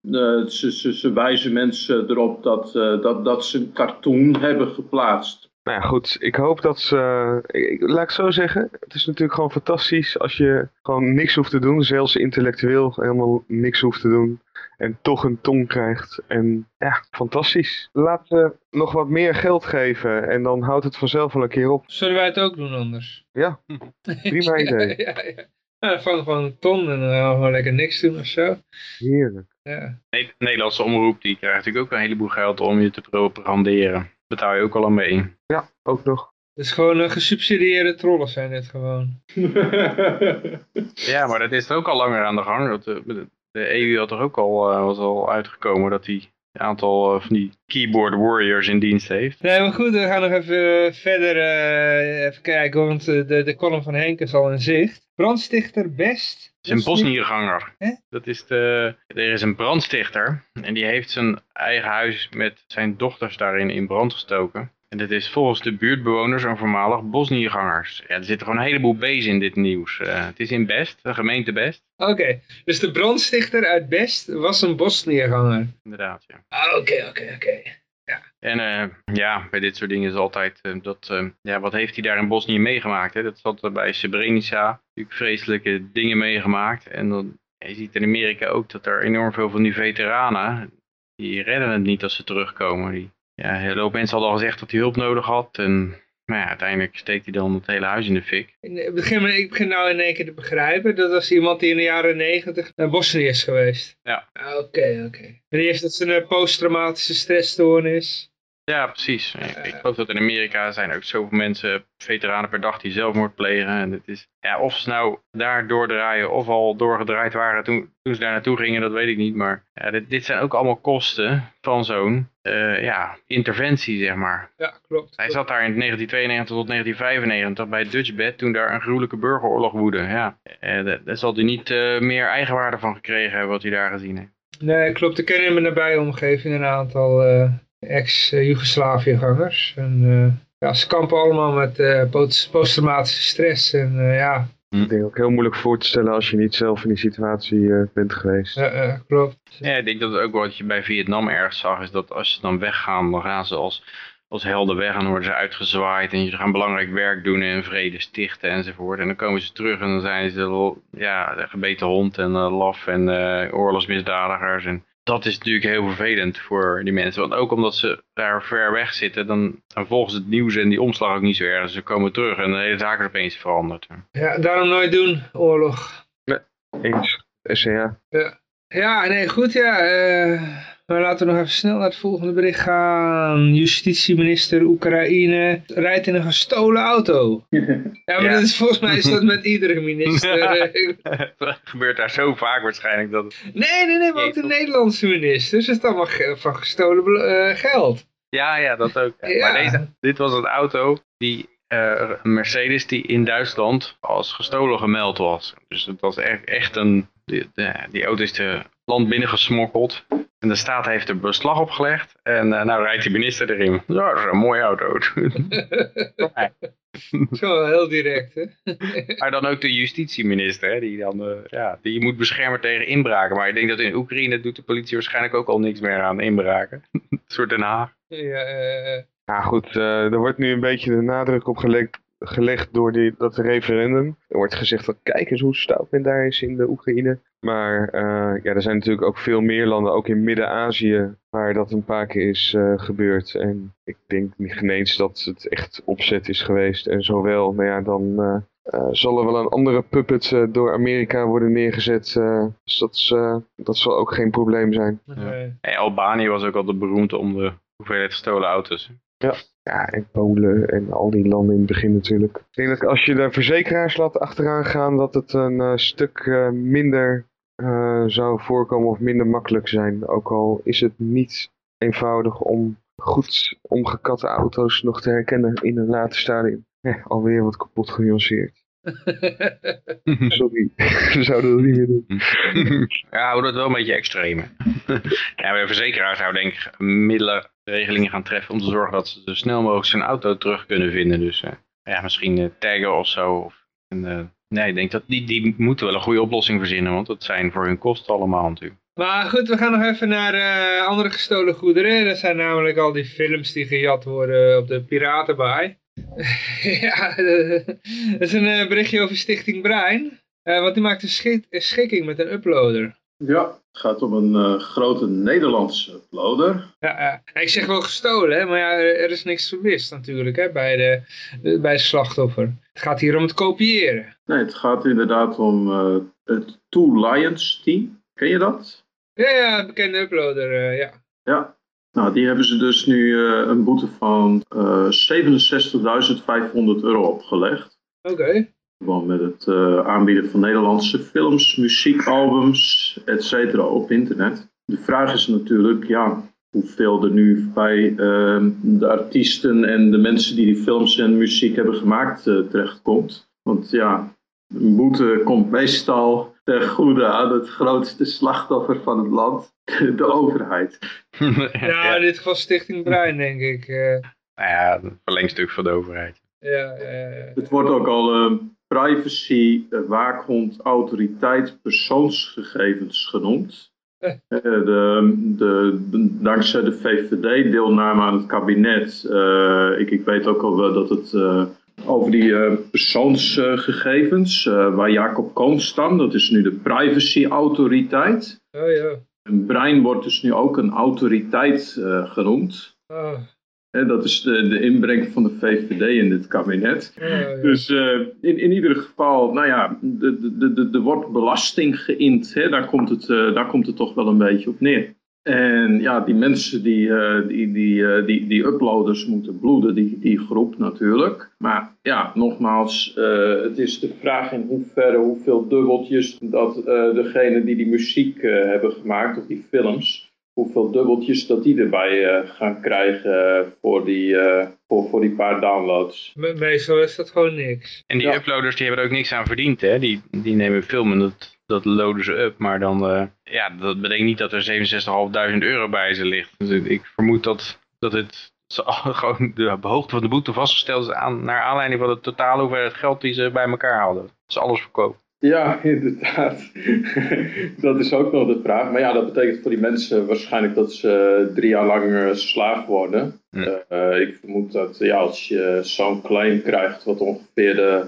ze, ze, ze, wijzen mensen erop dat, dat, dat ze een cartoon hebben geplaatst. Nou ja, goed. Ik hoop dat ze... Ik, laat ik zo zeggen. Het is natuurlijk gewoon fantastisch als je gewoon niks hoeft te doen. Zelfs intellectueel helemaal niks hoeft te doen. En toch een tong krijgt. En ja, fantastisch. Laten we nog wat meer geld geven. En dan houdt het vanzelf wel een keer op. Zullen wij het ook doen anders? Ja, *laughs* prima idee. ja, ja. Nou, van gewoon een ton en dan gaan we gewoon lekker niks doen of zo. Heerlijk. Ja. De Nederlandse omroep die krijgt natuurlijk ook een heleboel geld om je te propaganderen betaal je ook al aan mee. Ja, ook nog. Dus gewoon uh, gesubsidieerde trollen zijn dit gewoon. *laughs* ja, maar dat is ook al langer aan de gang. Dat, de, de EU had er ook al, uh, was al uitgekomen dat die een aantal uh, van die keyboard warriors in dienst heeft. Nee, maar goed, we gaan nog even verder even kijken, want de, de column van Henk is al in zicht. Brandstichter Best. Dat is een bosnierganger. Dat is de, er is een brandstichter en die heeft zijn eigen huis met zijn dochters daarin in brand gestoken. En dat is volgens de buurtbewoners een voormalig bosniergangers. Ja, er zitten gewoon een heleboel B's in dit nieuws. Uh, het is in Best, de gemeente Best. Oké, dus de brandstichter uit Best was een bosnierganger. Inderdaad, ja. Ah, oké, oké, oké. Ja. En uh, ja, bij dit soort dingen is altijd uh, dat, uh, ja, wat heeft hij daar in Bosnië meegemaakt? Hè? Dat zat bij Srebrenica natuurlijk vreselijke dingen meegemaakt. En dan, je ziet in Amerika ook dat er enorm veel van die veteranen, die redden het niet als ze terugkomen. Die, ja, een hoop mensen hadden al gezegd dat hij hulp nodig had en maar ja, uiteindelijk steekt hij dan het hele huis in de fik. Ik begin, ik begin nou in één keer te begrijpen. Dat was iemand die in de jaren negentig naar Bosnië is geweest. Ja. Oké, okay, oké. Okay. En die heeft dat zijn posttraumatische stressstoornis. Ja, precies. Ik, ik geloof dat in Amerika zijn ook zoveel mensen, veteranen per dag, die zelfmoord plegen. En het is, ja, of ze nou daar doordraaien of al doorgedraaid waren toen, toen ze daar naartoe gingen, dat weet ik niet. Maar ja, dit, dit zijn ook allemaal kosten van zo'n uh, ja, interventie, zeg maar. Ja, klopt. Hij zat daar in 1992 tot 1995 bij Dutchbed, toen daar een gruwelijke burgeroorlog woedde. Ja, uh, daar zal hij niet uh, meer eigenwaarde van gekregen hebben wat hij daar gezien heeft. Nee, klopt. Ik ken in mijn nabije omgeving een aantal ex-Jugoslavië-gangers. En ja, ze kampen allemaal met posttraumatische stress. En ja... Ik denk ook heel moeilijk voor te stellen als je niet zelf in die situatie bent geweest. Ja, klopt. Ja, ik denk dat ook wat je bij Vietnam ergens zag, is dat als ze dan weggaan, dan gaan ze als, als helden weg en dan worden ze uitgezwaaid en ze gaan belangrijk werk doen en vrede stichten enzovoort. En dan komen ze terug en dan zijn ze ja, de gebeten hond en laf en oorlogsmisdadigers en dat is natuurlijk heel vervelend voor die mensen. Want ook omdat ze daar ver weg zitten, dan, dan volgen ze het nieuws en die omslag ook niet zo erg. Ze komen terug en de hele zaak is opeens veranderd. Ja, daarom nooit doen, oorlog. Nee, eens. SCA. Ja. ja, nee, goed ja. Uh, maar laten we nog even snel naar het volgende bericht gaan. Justitieminister Oekraïne rijdt in een gestolen auto. Ja, maar ja. Dat is, volgens mij is dat met *laughs* iedere minister. dat gebeurt daar zo vaak waarschijnlijk. Dat... Nee, nee, nee, maar ook de Nederlandse ministers. Het is allemaal van gestolen uh, geld. Ja, ja, dat ook. Ja. Maar deze, dit was een auto die uh, een Mercedes die in Duitsland als gestolen gemeld was. Dus het was echt, echt een... Die, die auto is de land binnengesmokkeld. En de staat heeft er beslag op gelegd. En uh, nou rijdt die minister erin. Ja, dat is een mooie auto. *laughs* Zo, heel direct, hè? *laughs* maar dan ook de justitieminister, hè, die, dan, uh, ja, die moet beschermen tegen inbraken. Maar ik denk dat in Oekraïne doet de politie waarschijnlijk ook al niks meer aan inbraken. *laughs* een soort Den Haag. Ja, uh, ja goed, uh, er wordt nu een beetje de nadruk op gelegd, gelegd door die, dat referendum. Er wordt gezegd van kijk eens hoe stout men daar is in de Oekraïne. Maar uh, ja, er zijn natuurlijk ook veel meer landen, ook in Midden-Azië, waar dat een paar keer is uh, gebeurd. En ik denk niet eens dat het echt opzet is geweest. En zowel, nou ja, dan uh, zal er wel een andere puppet door Amerika worden neergezet. dus dat, dat zal ook geen probleem zijn. Ja. Albanië was ook altijd beroemd om de hoeveelheid gestolen auto's. Ja. Ja, en Polen en al die landen in het begin natuurlijk. Ik denk dat als je de verzekeraars laat achteraan gaan, dat het een uh, stuk uh, minder uh, zou voorkomen of minder makkelijk zijn. Ook al is het niet eenvoudig om goed omgekatte auto's nog te herkennen in een later stadium. Eh, alweer wat kapot genuanceerd. *laughs* Sorry, *laughs* we zouden dat niet meer doen. ja, we doen het wel een beetje extreem. *laughs* ja, de verzekeraar zou denk ik middelen, regelingen gaan treffen om te zorgen dat ze zo snel mogelijk zijn auto terug kunnen vinden. Dus uh, ja, misschien uh, taggen of zo. Of, en, uh, nee, ik denk dat die, die moeten wel een goede oplossing verzinnen, want dat zijn voor hun kosten allemaal natuurlijk. Maar goed, we gaan nog even naar uh, andere gestolen goederen. Dat zijn namelijk al die films die gejat worden op de Piratenbaai. *laughs* ja, dat is een uh, berichtje over Stichting Brein. Uh, want die maakt een schik schikking met een uploader. Ja, het gaat om een uh, grote Nederlandse uploader. Ja, ik zeg wel gestolen, hè, maar ja, er is niks vermist natuurlijk hè, bij, de, bij het slachtoffer. Het gaat hier om het kopiëren. Nee, het gaat inderdaad om het Two Lions team. Ken je dat? Ja, ja bekende uploader, ja. Ja, nou, die hebben ze dus nu een boete van uh, 67.500 euro opgelegd. Oké. Okay. Gewoon met het uh, aanbieden van Nederlandse films, muziekalbums, et cetera op internet. De vraag is natuurlijk, ja, hoeveel er nu bij de artiesten en de mensen die die films en muziek hebben gemaakt terechtkomt. Want ja, een boete komt meestal ten goede aan het grootste slachtoffer van het land, *laughs* de overheid. *laughs* ja, in dit geval Stichting Brein, denk ik. Uh. Nou ja, een verlengstuk van de overheid. Ja, ja, ja. Het wordt ook al een privacy waakhond autoriteit persoonsgegevens genoemd. De, de, de, dankzij de VVD deelname aan het kabinet, uh, ik, ik weet ook al wel dat het uh, over die uh, persoonsgegevens, waar Jacob Koon staat, dat is nu de privacy-autoriteit. Oh ja. En Brein wordt dus nu ook een autoriteit genoemd. Oh. Dat is de, de inbreng van de VVD in dit kabinet. Oh, ja. Dus uh, in, in ieder geval, nou ja, er wordt belasting geïnd. Hè? Daar, komt het, uh, daar komt het toch wel een beetje op neer. En ja, die mensen, die, uh, die, die, die, die uploaders moeten bloeden, die, die groep natuurlijk. Maar ja, nogmaals, het is de vraag in hoeverre, hoeveel dubbeltjes dat degene die die muziek hebben gemaakt, of die films, hoeveel dubbeltjes dat die erbij uh, gaan krijgen voor die, uh, voor, voor die paar downloads. Meestal is dat gewoon niks. En die ja. uploaders die hebben er ook niks aan verdiend. Hè? Die, die nemen film en dat, dat loaden ze up. Maar dan, uh, ja, dat betekent niet dat er 67.500 euro bij ze ligt. Dus ik vermoed dat, dat het *laughs* gewoon de hoogte van de boete vastgesteld is aan, naar aanleiding van de totale hoeveelheid geld die ze bij elkaar haalden. Dat is alles verkoop. Ja, *laughs* inderdaad. *laughs* dat is ook nog de vraag. Maar ja, dat betekent voor die mensen waarschijnlijk dat ze drie jaar lang slaaf worden. Uh, ik vermoed dat ja, als je zo'n claim krijgt wat ongeveer de,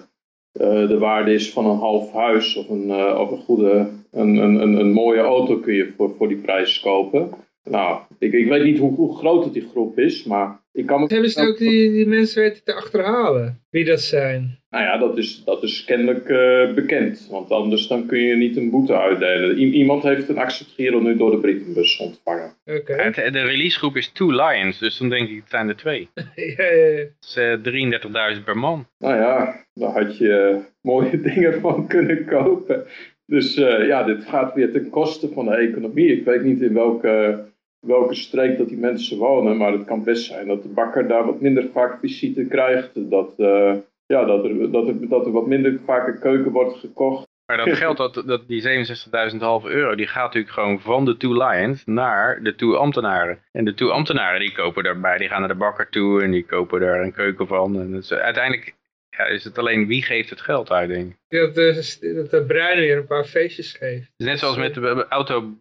uh, de waarde is van een half huis of een, uh, of een goede, een, een, een, een mooie auto kun je voor, voor die prijs kopen. Nou, ik, ik weet niet hoe, hoe groot het die groep is, maar ik kan me... Hebben ze ook die, die mensen weten te achterhalen, wie dat zijn? Nou ja, dat is, dat is kennelijk uh, bekend, want anders dan kun je niet een boete uitdelen. I iemand heeft een acceptgiro nu door de brievenbus ontvangen. Oké. Okay. Ja, de releasegroep is Two Lions, dus dan denk ik het zijn er twee. *laughs* ja, ja, ja. Dat is uh, 33.000 per man. Nou ja, daar had je mooie *laughs* dingen van kunnen kopen. Dus uh, ja, dit gaat weer ten koste van de economie. Ik weet niet in welke welke streek dat die mensen wonen. Maar het kan best zijn dat de bakker daar wat minder vaak visite krijgt. Dat, uh, ja, dat, er, dat, er, dat er wat minder vaak een keuken wordt gekocht. Maar dat geld, dat, dat die 67.500 euro, die gaat natuurlijk gewoon van de two lions naar de two ambtenaren. En de two ambtenaren die kopen daarbij, die gaan naar de bakker toe en die kopen daar een keuken van. En uiteindelijk ja, is het alleen wie geeft het geld uit, denk ik. Dat de, dat de bruin weer een paar feestjes geeft. Net zoals met, de auto,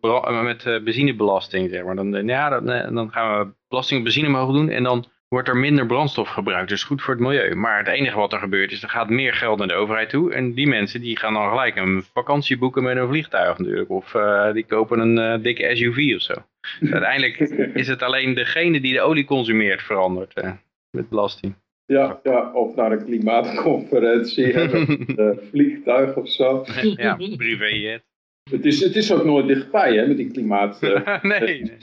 met benzinebelasting, zeg maar. Dan, ja, dan, dan gaan we belasting op benzine mogen doen en dan wordt er minder brandstof gebruikt. Dus goed voor het milieu. Maar het enige wat er gebeurt is, er gaat meer geld naar de overheid toe. En die mensen die gaan dan gelijk een vakantie boeken met een vliegtuig natuurlijk. Of uh, die kopen een uh, dikke SUV of zo. Dus *laughs* uiteindelijk is het alleen degene die de olie consumeert veranderd uh, met belasting. Ja, ja, of naar een klimaatconferentie met *laughs* een vliegtuig of zo. *laughs* Ja, privéjet. Het is, het is ook nooit dichtbij hè, met die klimaat. *laughs* nee, nee.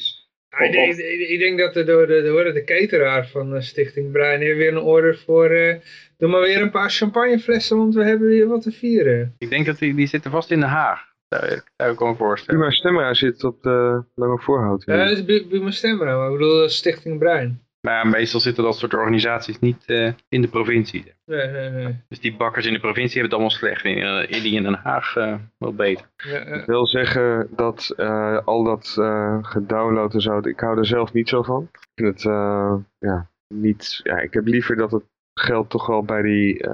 Ja, ik, denk, ik, ik, denk dat de, door de, de, de cateraar van Stichting Brein weer een order voor... Uh, doe maar weer een paar champagneflessen, want we hebben weer wat te vieren. Ik denk dat die, die zitten vast in Den Haag. Daar zou ik me voorstellen. Buma Stemra zit op de lange voorhout. Ja, dat is Buma Stemra, maar ik bedoel Stichting Brein. Maar meestal zitten dat soort organisaties niet uh, in de provincie. Nee, nee, nee. Dus die bakkers in de provincie hebben het allemaal slecht. In, uh, die in Den Haag uh, wel beter. Ja, Ik wil zeggen dat al dat gedownload en zo, ik hou er zelf niet zo van. Ik vind het, ja, niet, ja, ik heb liever dat het geld toch wel bij die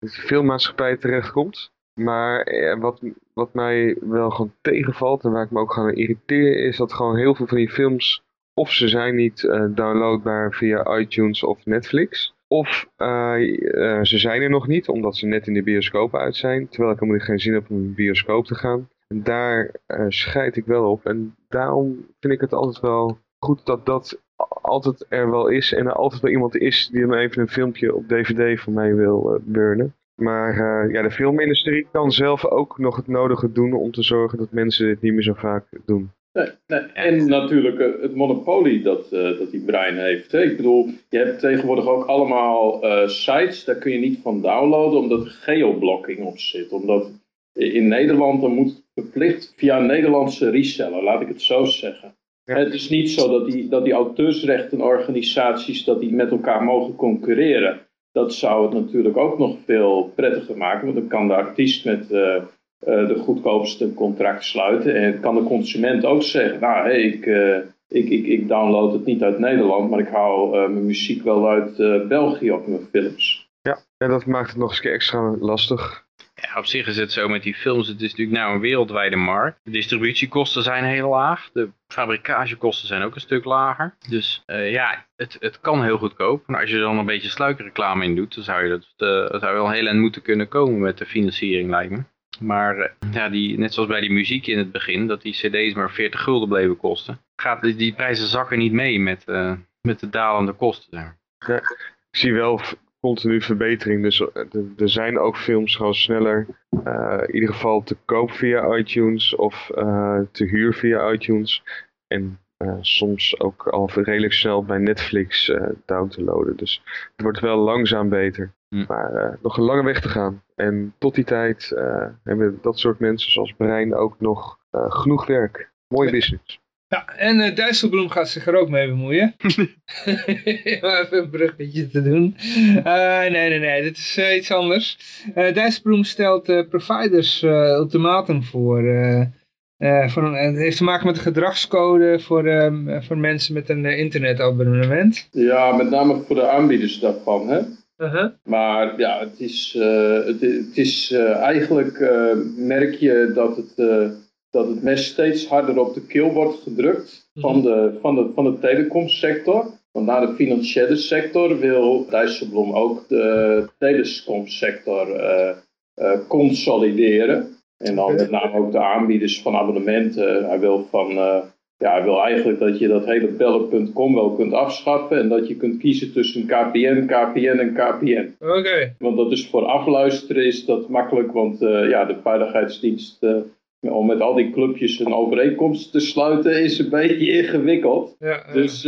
filmmaatschappij terechtkomt. Maar wat, wat mij wel gewoon tegenvalt en waar ik me ook gaan irriteren is dat gewoon heel veel van die films of ze zijn niet uh, downloadbaar via iTunes of Netflix. Of uh, uh, ze zijn er nog niet, omdat ze net in de bioscoop uit zijn. Terwijl ik helemaal geen zin heb om in de bioscoop te gaan. En daar scheid ik wel op. En daarom vind ik het altijd wel goed dat dat altijd er wel is. En er altijd wel iemand is die dan even een filmpje op dvd voor mij wil burnen. Maar ja, de filmindustrie kan zelf ook nog het nodige doen om te zorgen dat mensen dit niet meer zo vaak doen. Nee, nee. En natuurlijk eh, het monopolie dat, uh, dat die brein heeft. Hè? Ik bedoel, je hebt tegenwoordig ook allemaal uh, sites, daar kun je niet van downloaden omdat er geoblocking op zit. Omdat in Nederland dan moet verplicht via een Nederlandse reseller, laat ik het zo zeggen. Ja. Het is niet zo dat die, dat die auteursrechtenorganisaties dat die met elkaar mogen concurreren. Dat zou het natuurlijk ook nog veel prettiger maken, want dan kan de artiest met uh, de goedkoopste contract sluiten. En kan de consument ook zeggen, nou hey, ik, uh, ik, ik, ik download het niet uit Nederland, maar ik hou uh, mijn muziek wel uit België op mijn films. Ja, en dat maakt het nog eens extra lastig. Ja, op zich is het zo met die films, het is natuurlijk nou een wereldwijde markt. De distributiekosten zijn heel laag, de fabrikagekosten zijn ook een stuk lager. Dus ja, het, het kan heel goedkoop. Maar als je er dan een beetje sluikreclame in doet, dan zou je, dat, uh, zou je wel heel eind moeten kunnen komen met de financiering lijkt me. Maar eh, ja, die, net zoals bij die muziek in het begin, dat die cd's maar 40 gulden bleven kosten. Gaat die, die prijzen zakken niet mee met, uh, met de dalende kosten. Ja, ik zie wel continu verbetering. Dus eh, er zijn ook films gewoon sneller. Uh, in ieder geval te koop via iTunes of uh, te huur via iTunes. En uh, soms ook al redelijk snel bij Netflix down te loaden. Dus het wordt wel langzaam beter. Hm. Maar nog een lange weg te gaan. En tot die tijd uh, hebben dat soort mensen zoals Brein ook nog uh, genoeg werk. Mooie business. Ja, en uh, Dijsselbloem gaat zich er ook mee bemoeien. *laughs* *laughs* Om even een bruggetje te doen. nee, nee, nee, dit is iets anders. Dijsselbloem stelt providers ultimatum voor. voor een, het heeft te maken met de gedragscode voor, ehm, voor mensen met een internetabonnement. Ja, met name voor de aanbieders daarvan, hè? Uh-huh. Maar ja, het is, uh, het, het, is uh, eigenlijk uh, merk je dat het, dat het mes steeds harder op de keel wordt gedrukt uh-huh. van, de, van, de, van de telecomsector. Want naar de financiële sector wil Dijsselbloem ook de telecomsector consolideren. En dan met name ook de aanbieders van abonnementen. Hij wil van ja, hij wil eigenlijk dat je dat hele bellen.com wel kunt afschaffen en dat je kunt kiezen tussen KPN, KPN en KPN. Oké. Want dat is voor afluisteren is dat makkelijk, want uh, ja, de veiligheidsdienst uh, om met al die clubjes een overeenkomst te sluiten is een beetje ingewikkeld. Ja, uh. dus,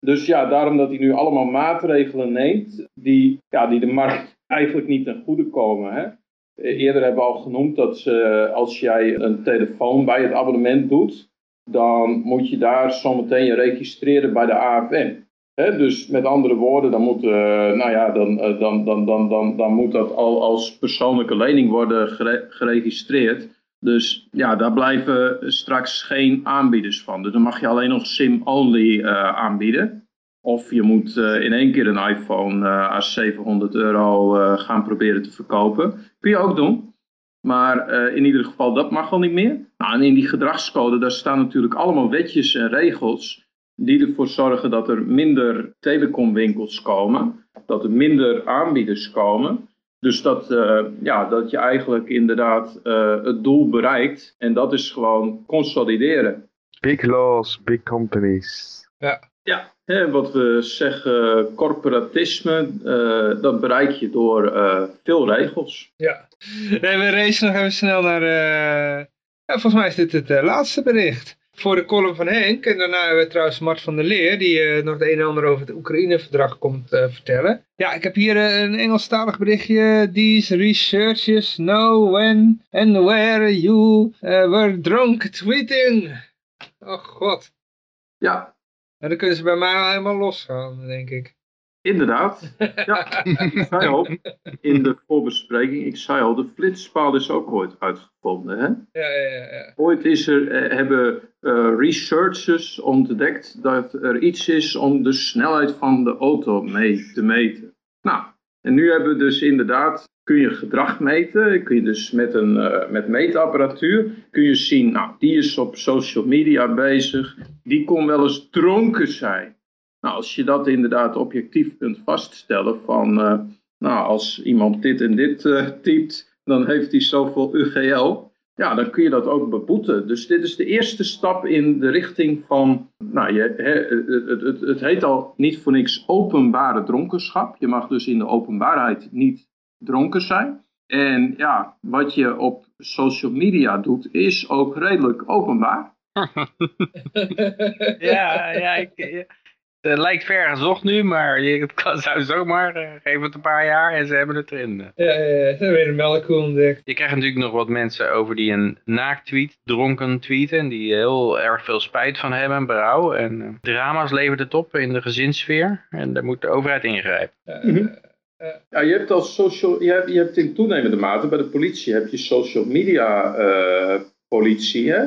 dus ja, daarom dat hij nu allemaal maatregelen neemt die, ja, die de markt eigenlijk niet ten goede komen. Hè? Eerder hebben we al genoemd dat ze, als jij een telefoon bij het abonnement doet, dan moet je daar zometeen je registreren bij de AFM. dus met andere woorden, dan moet, uh, nou ja, dan, uh, dan, dan, dan, dan, dan moet dat al als persoonlijke lening worden gere geregistreerd. Dus ja, daar blijven straks geen aanbieders van. Dus dan mag je alleen nog SIM-only uh, aanbieden. Of je moet in één keer een iPhone à 700 euro gaan proberen te verkopen. Kun je ook doen. Maar in ieder geval, dat mag al niet meer. Nou, en in die gedragscode, daar staan natuurlijk allemaal wetjes en regels die ervoor zorgen dat er minder telecomwinkels komen, dat er minder aanbieders komen. Dus dat, uh, ja, dat je eigenlijk inderdaad uh, het doel bereikt en dat is gewoon consolideren. Big laws, big companies. Ja. Ja, hè, wat we zeggen, corporatisme, uh, dat bereik je door veel regels. Ja, nee, we racen nog even snel naar, ja, volgens mij is dit het uh, laatste bericht. Voor de column van Henk, en daarna hebben we trouwens Mart van der Leer, die uh, nog het een en ander over het Oekraïne-verdrag komt vertellen. Ja, ik heb hier een Engelstalig berichtje. These researchers know when and where you were drunk tweeting. Oh god. Ja, En dan kunnen ze bij mij wel helemaal losgaan, denk ik. Inderdaad. Ja, ik zei al in de voorbespreking, ik zei al, de flitspaal is ook ooit uitgevonden. Hè? Ja, ja, ja. Ooit is er, eh, hebben eh, researchers ontdekt dat er iets is om de snelheid van de auto mee te meten. Nou, en nu hebben we dus inderdaad, kun je gedrag meten, kun je dus met een eh, met meetapparatuur, kun je zien, nou, die is op social media bezig, die kon wel eens dronken zijn. Nou, als je dat inderdaad objectief kunt vaststellen van, eh, nou, als iemand dit en dit eh, typt, dan heeft hij zoveel UGL. Ja, dan kun je dat ook beboeten. Dus dit is de eerste stap in de richting van, nou, je, hè, het, het, het heet al niet voor niks openbare dronkenschap. Je mag dus in de openbaarheid niet dronken zijn. En ja, wat je op social media doet, is ook redelijk openbaar. *laughs* ja, ja, ik, ja. Het lijkt ver gezocht nu, maar je, *laughs* het kan, zou zomaar, uh, geef het een paar jaar en ze hebben het erin. Ja, ja, ja. Ze hebben een melkkoe ontdekt. Je krijgt natuurlijk nog wat mensen over die een naaktweet, dronken tweeten, en die heel erg veel spijt van hebben en berouw. En uh, drama's levert het op in de gezinssfeer en daar moet de overheid ingrijpen. Ja, Mhm. eh, Ja, je hebt als social, je hebt, je hebt in toenemende mate bij de politie heb je social media eh, politie. Hè?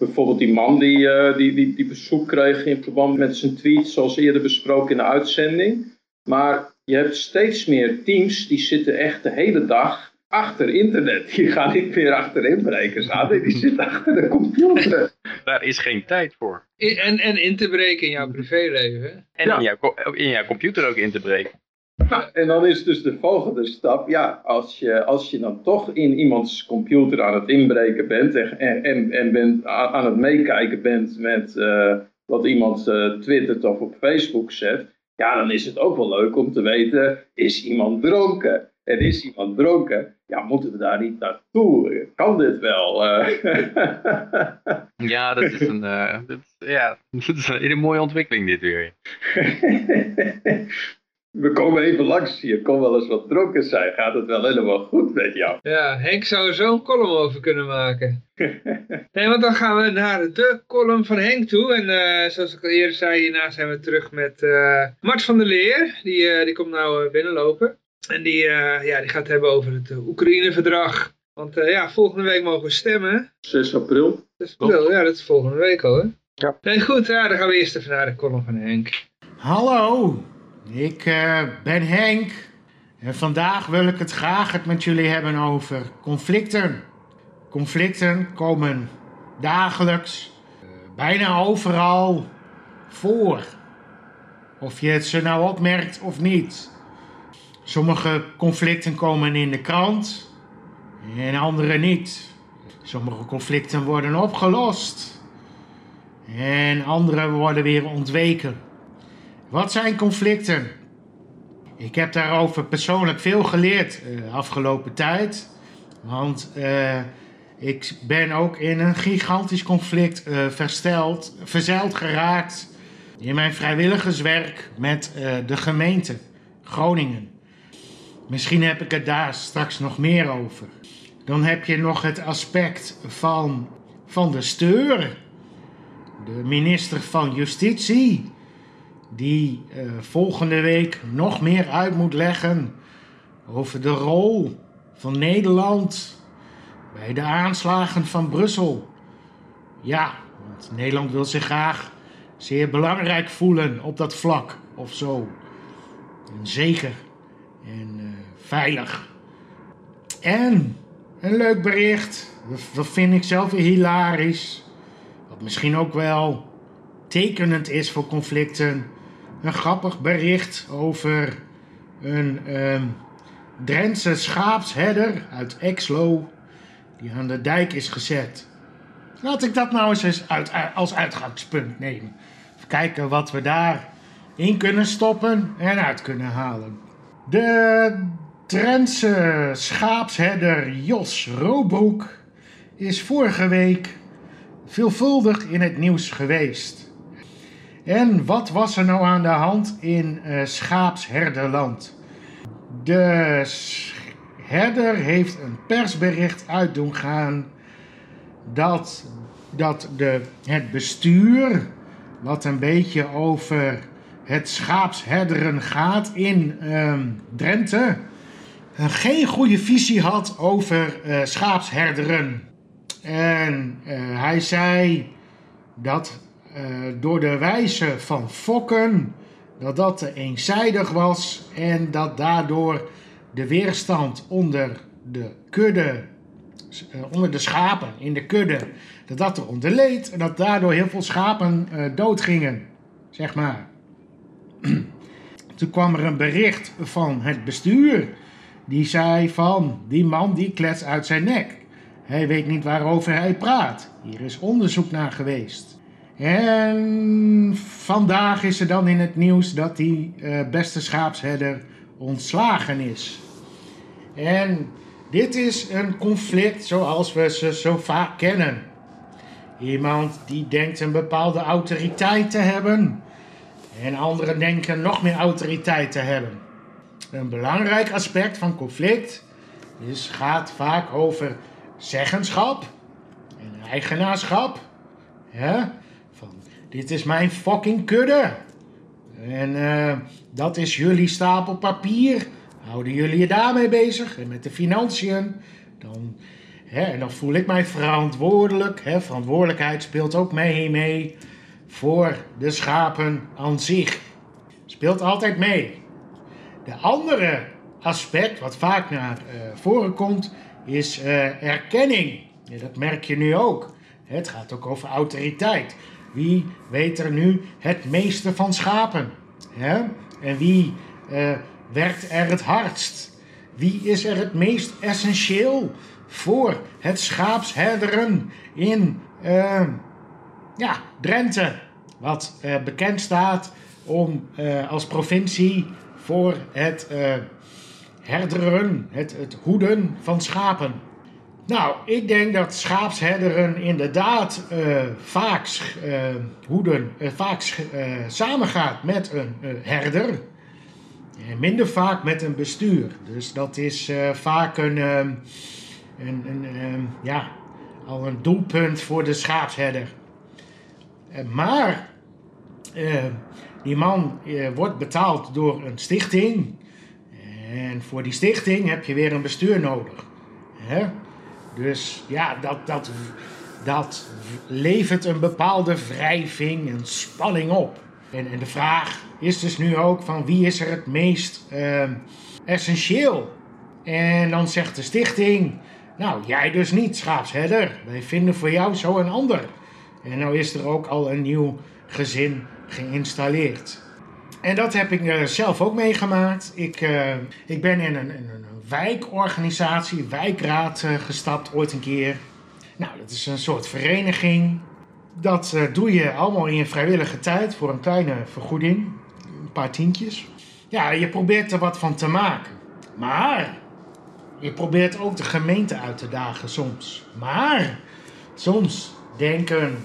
Bijvoorbeeld die man die, eh, die, die, die bezoek kreeg in verband met zijn tweet, zoals eerder besproken in de uitzending. Maar je hebt steeds meer teams die zitten echt de hele dag achter internet. Die gaan niet meer achter inbrekers aan, die zitten achter de computer. *laughs* Daar is geen tijd voor. En, en in te breken in jouw privéleven. En Ja. in, jouw, in jouw computer ook in te breken. *laughs* En dan is dus de volgende stap, ja, als je, als je dan toch in iemands computer aan het inbreken bent en, en, en bent, aan het meekijken bent met eh, wat iemand eh, twittert of op Facebook zet, ja, dan is het ook wel leuk om te weten, is iemand dronken? En is iemand dronken? Ja, moeten we daar niet naartoe? Kan dit wel? Eh, *laughs* Ja, dat is een, dat, is- ja, *laughs* dat is een hele mooie ontwikkeling dit weer. We komen even langs, je kon wel eens wat dronken zijn. Gaat het wel helemaal goed met jou? Ja, Henk zou er zo een column over kunnen maken. *laughs* Nee, want dan gaan we naar de column van Henk toe. En eh, zoals ik al eerder zei, hierna zijn we terug met eh, Mart van der Leer. Die, eh, die komt nou binnenlopen. En die, eh, ja, die gaat het hebben over het Oekraïne-verdrag. Want eh, ja, volgende week mogen we stemmen. 6 april. Dus april, ja, dat is volgende week al, hè? Ja. Nee, goed, ja, dan gaan we eerst even naar de column van Henk. Hallo, ik eh, ben Henk en vandaag wil ik het graag met jullie hebben over conflicten. Conflicten komen dagelijks, eh, bijna overal voor. Of je het ze nou opmerkt of niet. Sommige conflicten komen in de krant en andere niet. Sommige conflicten worden opgelost en andere worden weer ontweken. Wat zijn conflicten? Ik heb daarover persoonlijk veel geleerd de afgelopen tijd. Want eh, ik ben ook in een gigantisch conflict eh, versteld, verzeild geraakt in mijn vrijwilligerswerk met eh, de gemeente Groningen. Misschien heb ik het daar straks nog meer over. Dan heb je nog het aspect van, van de steur, de minister van Justitie die eh, volgende week nog meer uit moet leggen over de rol van Nederland bij de aanslagen van Brussel. Ja, want Nederland wil zich graag zeer belangrijk voelen op dat vlak of zo. En zeker en eh, veilig. En een leuk bericht, dat, vind ik zelf weer hilarisch. Wat misschien ook wel tekenend is voor conflicten. Een grappig bericht over een ehm Drentse schaapsherder uit Exlo. Die aan de dijk is gezet. Laat ik dat nou eens eens uit, als uitgangspunt nemen. Even kijken wat we daar in kunnen stoppen en uit kunnen halen. De Drentse schaapsherder Jos Robroek is vorige week veelvuldig in het nieuws geweest. En wat was er nou aan de hand in eh, schaapsherderland? De herder heeft een persbericht uit doen gaan dat, dat de, het bestuur wat een beetje over het schaapsherderen gaat in ehm, Drenthe. eh, geen goede visie had over eh, schaapsherderen. En hij zei dat door de wijze van fokken, dat dat eenzijdig was en dat daardoor de weerstand onder de kudde, eh, onder de schapen in de kudde, dat dat eronder leed en dat daardoor heel veel schapen eh, doodgingen, zeg maar. Toen kwam er een bericht van het bestuur. Die zei van, die man die klets uit zijn nek. Hij weet niet waarover hij praat. Hier is onderzoek naar geweest. En vandaag is er dan in het nieuws dat die eh, beste schaapsherder ontslagen is. En dit is een conflict zoals we ze zo vaak kennen. Iemand die denkt een bepaalde autoriteit te hebben. En anderen denken nog meer autoriteit te hebben. Een belangrijk aspect van conflict is, gaat vaak over zeggenschap en eigenaarschap. Hè? Dit is mijn fucking kudde. En eh, dat is jullie stapel papier. Houden jullie je daarmee bezig? En met de financiën? Dan, hè, en dan voel ik mij verantwoordelijk. Hè? Verantwoordelijkheid speelt ook mee, mee voor de schapen aan zich. Speelt altijd mee. De andere aspect, wat vaak naar eh, voren komt, is eh, erkenning. Ja, dat merk je nu ook. Het gaat ook over autoriteit. Wie weet er nu het meeste van schapen? Hè? En wie eh, werkt er het hardst? Wie is er het meest essentieel voor het schaapsherderen in eh, ja, Drenthe? Wat eh, bekend staat om als provincie voor het herderen, het, het hoeden van schapen. Nou, ik denk dat schaapsherderen inderdaad eh, vaak eh, hoeden, eh, vaak samengaat met een herder. En minder vaak met een bestuur. Dus dat is vaak een, ehm, een, een ehm, ja, al een doelpunt voor de schaapsherder. Maar die man wordt betaald door een stichting. En voor die stichting heb je weer een bestuur nodig. Hè? Dus ja, dat, dat, dat levert een bepaalde wrijving en spanning op. En, en de vraag is dus nu ook van wie is er het meest eh, essentieel? En dan zegt de stichting, nou jij dus niet schaapsherder. Wij vinden voor jou zo een ander. En nou is er ook al een nieuw gezin geïnstalleerd. En dat heb ik eh, zelf ook meegemaakt. Ik, eh, ik ben in een, in een wijkorganisatie, wijkraad eh, gestapt ooit een keer. Nou, dat is een soort vereniging. Dat eh, doe je allemaal in je vrijwillige tijd voor een kleine vergoeding. Een paar tientjes. Ja, je probeert er wat van te maken. Maar je probeert ook de gemeente uit te dagen soms. Maar soms denken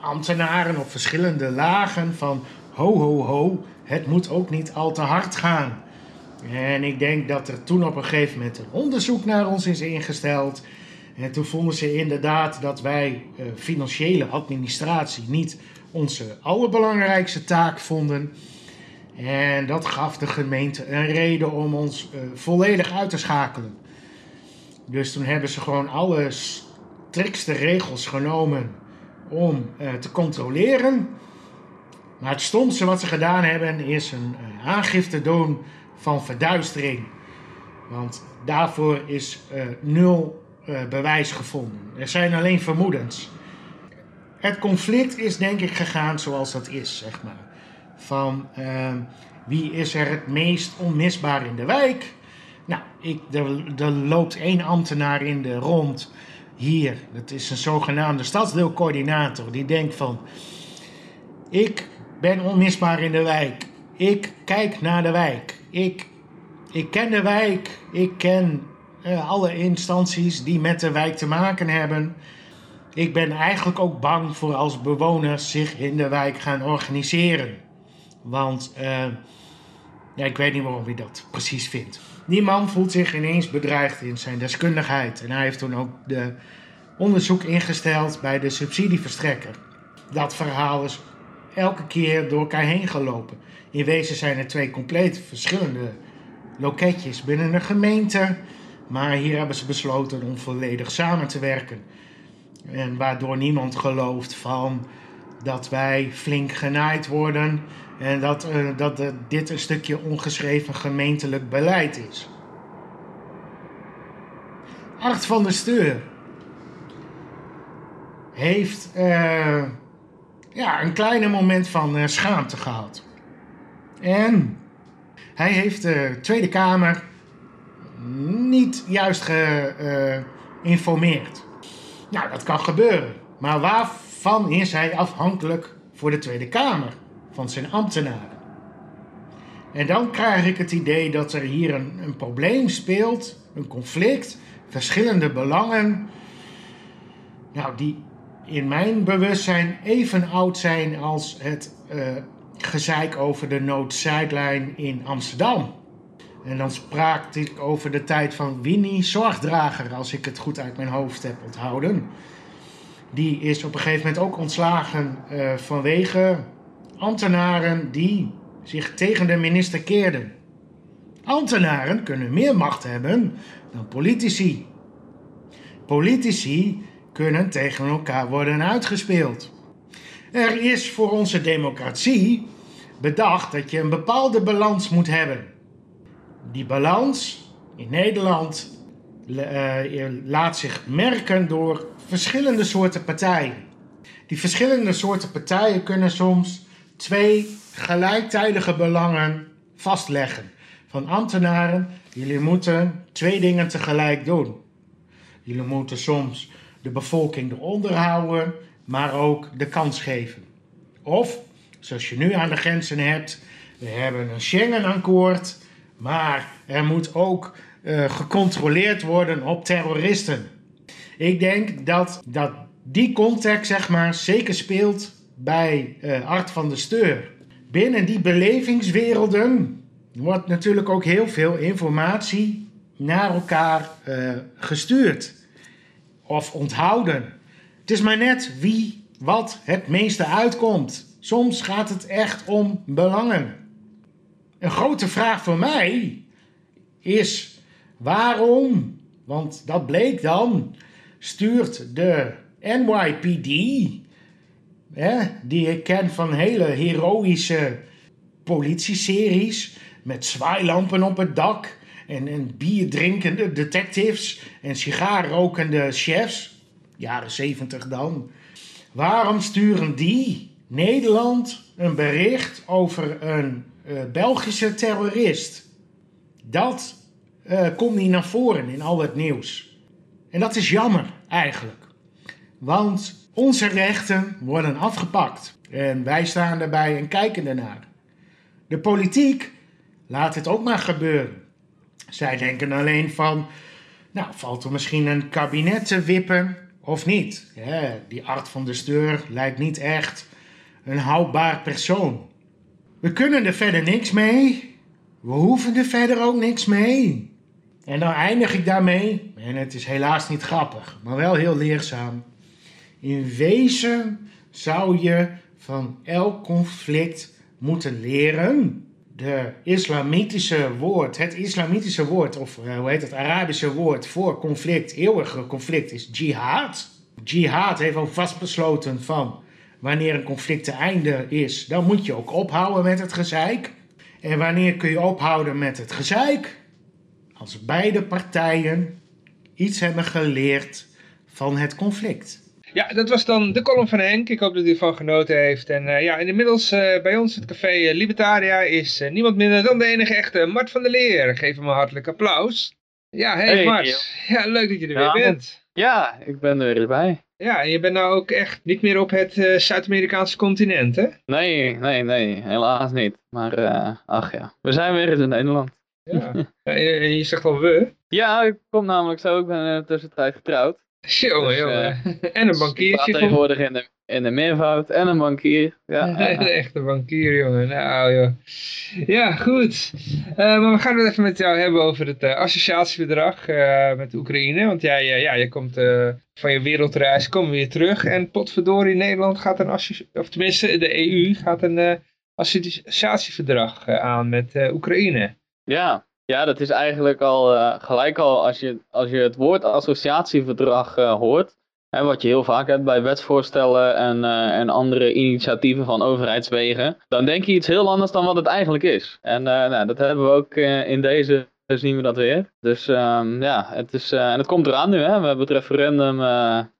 ambtenaren op verschillende lagen van ho ho ho, het moet ook niet al te hard gaan. En ik denk dat er toen op een gegeven moment een onderzoek naar ons is ingesteld. En toen vonden ze inderdaad dat wij eh, financiële administratie niet onze allerbelangrijkste taak vonden. En dat gaf de gemeente een reden om ons eh, volledig uit te schakelen. Dus toen hebben ze gewoon alle strikste regels genomen om eh, te controleren. Maar het stomste wat ze gedaan hebben is een aangifte doen van verduistering. Want daarvoor is eh, nul eh, bewijs gevonden. Er zijn alleen vermoedens. Het conflict is denk ik gegaan zoals dat is, zeg maar. Van eh, wie is er het meest onmisbaar in de wijk? Nou, ik, er, er loopt één ambtenaar in de rond hier. Dat is een zogenaamde stadsdeelcoördinator. Die denkt van, ik ben onmisbaar in de wijk. Ik kijk naar de wijk. Ik, ik ken de wijk. Ik ken eh, alle instanties die met de wijk te maken hebben. Ik ben eigenlijk ook bang voor als bewoners zich in de wijk gaan organiseren. Want eh, ja, ik weet niet waarom hij dat precies vindt. Die man voelt zich ineens bedreigd in zijn deskundigheid. En hij heeft toen ook de onderzoek ingesteld bij de subsidieverstrekker. Dat verhaal is elke keer door elkaar heen gelopen. In wezen zijn er twee compleet verschillende loketjes binnen een gemeente. Maar hier hebben ze besloten om volledig samen te werken. En waardoor niemand gelooft van dat wij flink genaaid worden en dat, uh, dat dit een stukje ongeschreven gemeentelijk beleid is. Art van der Steur heeft uh, ja, een kleine moment van schaamte gehad. En hij heeft de Tweede Kamer niet juist geïnformeerd. Nou, dat kan gebeuren. Maar waarvan is hij afhankelijk voor de Tweede Kamer? Van zijn ambtenaren. En dan krijg ik het idee dat er hier een, een probleem speelt, een conflict, verschillende belangen. Nou, die in mijn bewustzijn even oud zijn als het uh, gezeik over de Noord-Zuidlijn in Amsterdam. En dan spraak ik over de tijd van Winnie Zorgdrager, als ik het goed uit mijn hoofd heb onthouden. Die is op een gegeven moment ook ontslagen uh, vanwege ambtenaren die zich tegen de minister keerden. Ambtenaren kunnen meer macht hebben dan politici. Politici kunnen tegen elkaar worden uitgespeeld. Er is voor onze democratie bedacht dat je een bepaalde balans moet hebben. Die balans in Nederland uh, laat zich merken door verschillende soorten partijen. Die verschillende soorten partijen kunnen soms twee gelijktijdige belangen vastleggen. Van ambtenaren, jullie moeten twee dingen tegelijk doen. Jullie moeten soms de bevolking eronder houden, maar ook de kans geven. Of, zoals je nu aan de grenzen hebt, we hebben een Schengen-akkoord, maar er moet ook uh, gecontroleerd worden op terroristen. Ik denk dat, dat die context, zeg maar, zeker speelt bij uh, Art van de Steur. Binnen die belevingswerelden wordt natuurlijk ook heel veel informatie naar elkaar uh, gestuurd of onthouden. Het is maar net wie wat het meeste uitkomt. Soms gaat het echt om belangen. Een grote vraag voor mij is waarom, want dat bleek dan, stuurt de NYPD, hè, die ik ken van hele heroïsche politieseries met zwaailampen op het dak en, en bierdrinkende detectives en sigaarrokende chefs, jaren zeventig dan. Waarom sturen die Nederland een bericht over een uh, Belgische terrorist? Dat uh, komt niet naar voren in al het nieuws. En dat is jammer eigenlijk. Want onze rechten worden afgepakt. En wij staan erbij en kijken ernaar. De politiek laat het ook maar gebeuren. Zij denken alleen van, nou, valt er misschien een kabinet te wippen of niet? Die Art van de Steur lijkt niet echt een houdbaar persoon. We kunnen er verder niks mee. We hoeven er verder ook niks mee. En dan eindig ik daarmee, en het is helaas niet grappig, maar wel heel leerzaam. In wezen zou je van elk conflict moeten leren de islamitische woord, het islamitische woord, of uh, hoe heet het, Arabische woord voor conflict, eeuwige conflict, is jihad. Jihad heeft ook vastbesloten van wanneer een conflict te einde is, dan moet je ook ophouden met het gezeik. En wanneer kun je ophouden met het gezeik? Als beide partijen iets hebben geleerd van het conflict. Ja, dat was dan de column van Henk. Ik hoop dat u ervan genoten heeft. En uh, ja, inmiddels uh, bij ons het café uh, Libertaria is niemand minder dan de enige echte Mart van der Leer. Geef hem een hartelijk applaus. Ja, hey, hey Mart. Ja, leuk dat je er ja, weer bent. Ja, ik ben er weer bij. Ja, en je bent nou ook echt niet meer op het Zuid-Amerikaanse continent, hè? Nee, nee, nee, helaas niet. Maar ach ja, we zijn weer in Nederland. Ja, *laughs* en je zegt al we? Ja, ik kom namelijk zo, ik ben in de tussentijd getrouwd. *laughs* Jongen, Dus, jongen. En een *laughs* bankiertje. tegenwoordig in de, in de meervoud en een bankier. Ja, ja, *laughs* Een echte bankier, jongen. Nou, joh. Ja, goed. Eh, maar we gaan het even met jou hebben over het eh, associatieverdrag eh, met Oekraïne. Want jij, eh, ja, je komt eh, van je wereldreis, kom weer terug. En potverdorie, Nederland gaat een associatieverdrag, of tenminste de EU gaat een eh, associatieverdrag eh, aan met eh, Oekraïne. Ja, ja, dat is eigenlijk al eh, gelijk al als je, als je het woord associatieverdrag eh, hoort. Wat je heel vaak hebt bij wetsvoorstellen en, eh, en andere initiatieven van overheidswegen. Dan denk je iets heel anders dan wat het eigenlijk is. En nou, dat hebben we ook in deze zien we dat weer. Dus ehm, ja, het, is, en het komt eraan nu. Hè. We hebben het referendum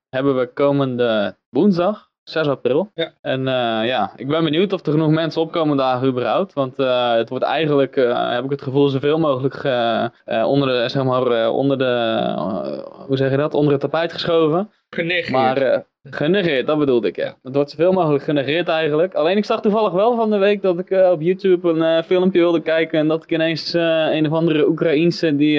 hebben we komende woensdag. 6 april. Ja. En eh, ja, ik ben benieuwd of er genoeg mensen opkomen dagen überhaupt. Want eh, het wordt eigenlijk, eh, heb ik het gevoel, zoveel mogelijk ge- onder de, zeg maar, onder de, hoe zeg je dat, onder het tapijt geschoven. Genegeerd. Maar genegeerd, dat bedoelde ik, ja. Het wordt zoveel mogelijk genegeerd eigenlijk. Alleen ik zag toevallig wel van de week dat ik op YouTube een filmpje wilde kijken. En dat ik ineens een of andere Oekraïense die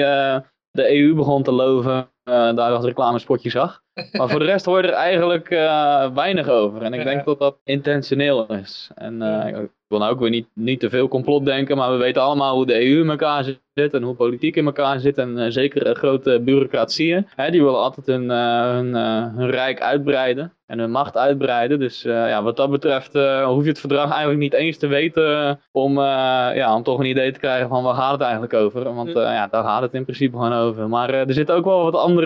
de EU begon te loven, daar als reclamespotje zag. Maar voor de rest hoor je er eigenlijk eh, weinig over. En ik denk dat dat intentioneel is. En eh, ik wil nou ook weer niet, niet te veel complot denken, maar we weten allemaal hoe de EU in elkaar zit en hoe politiek in elkaar zit. En eh, zeker eh, grote bureaucratieën. Hè, die willen altijd hun, eh, hun, eh, hun rijk uitbreiden en hun macht uitbreiden. Dus eh, ja, wat dat betreft eh, hoef je het verdrag eigenlijk niet eens te weten eh, om, eh, ja, om toch een idee te krijgen van waar gaat het eigenlijk over. Want eh, ja, daar gaat het in principe gewoon over. Maar eh, er zitten ook wel wat andere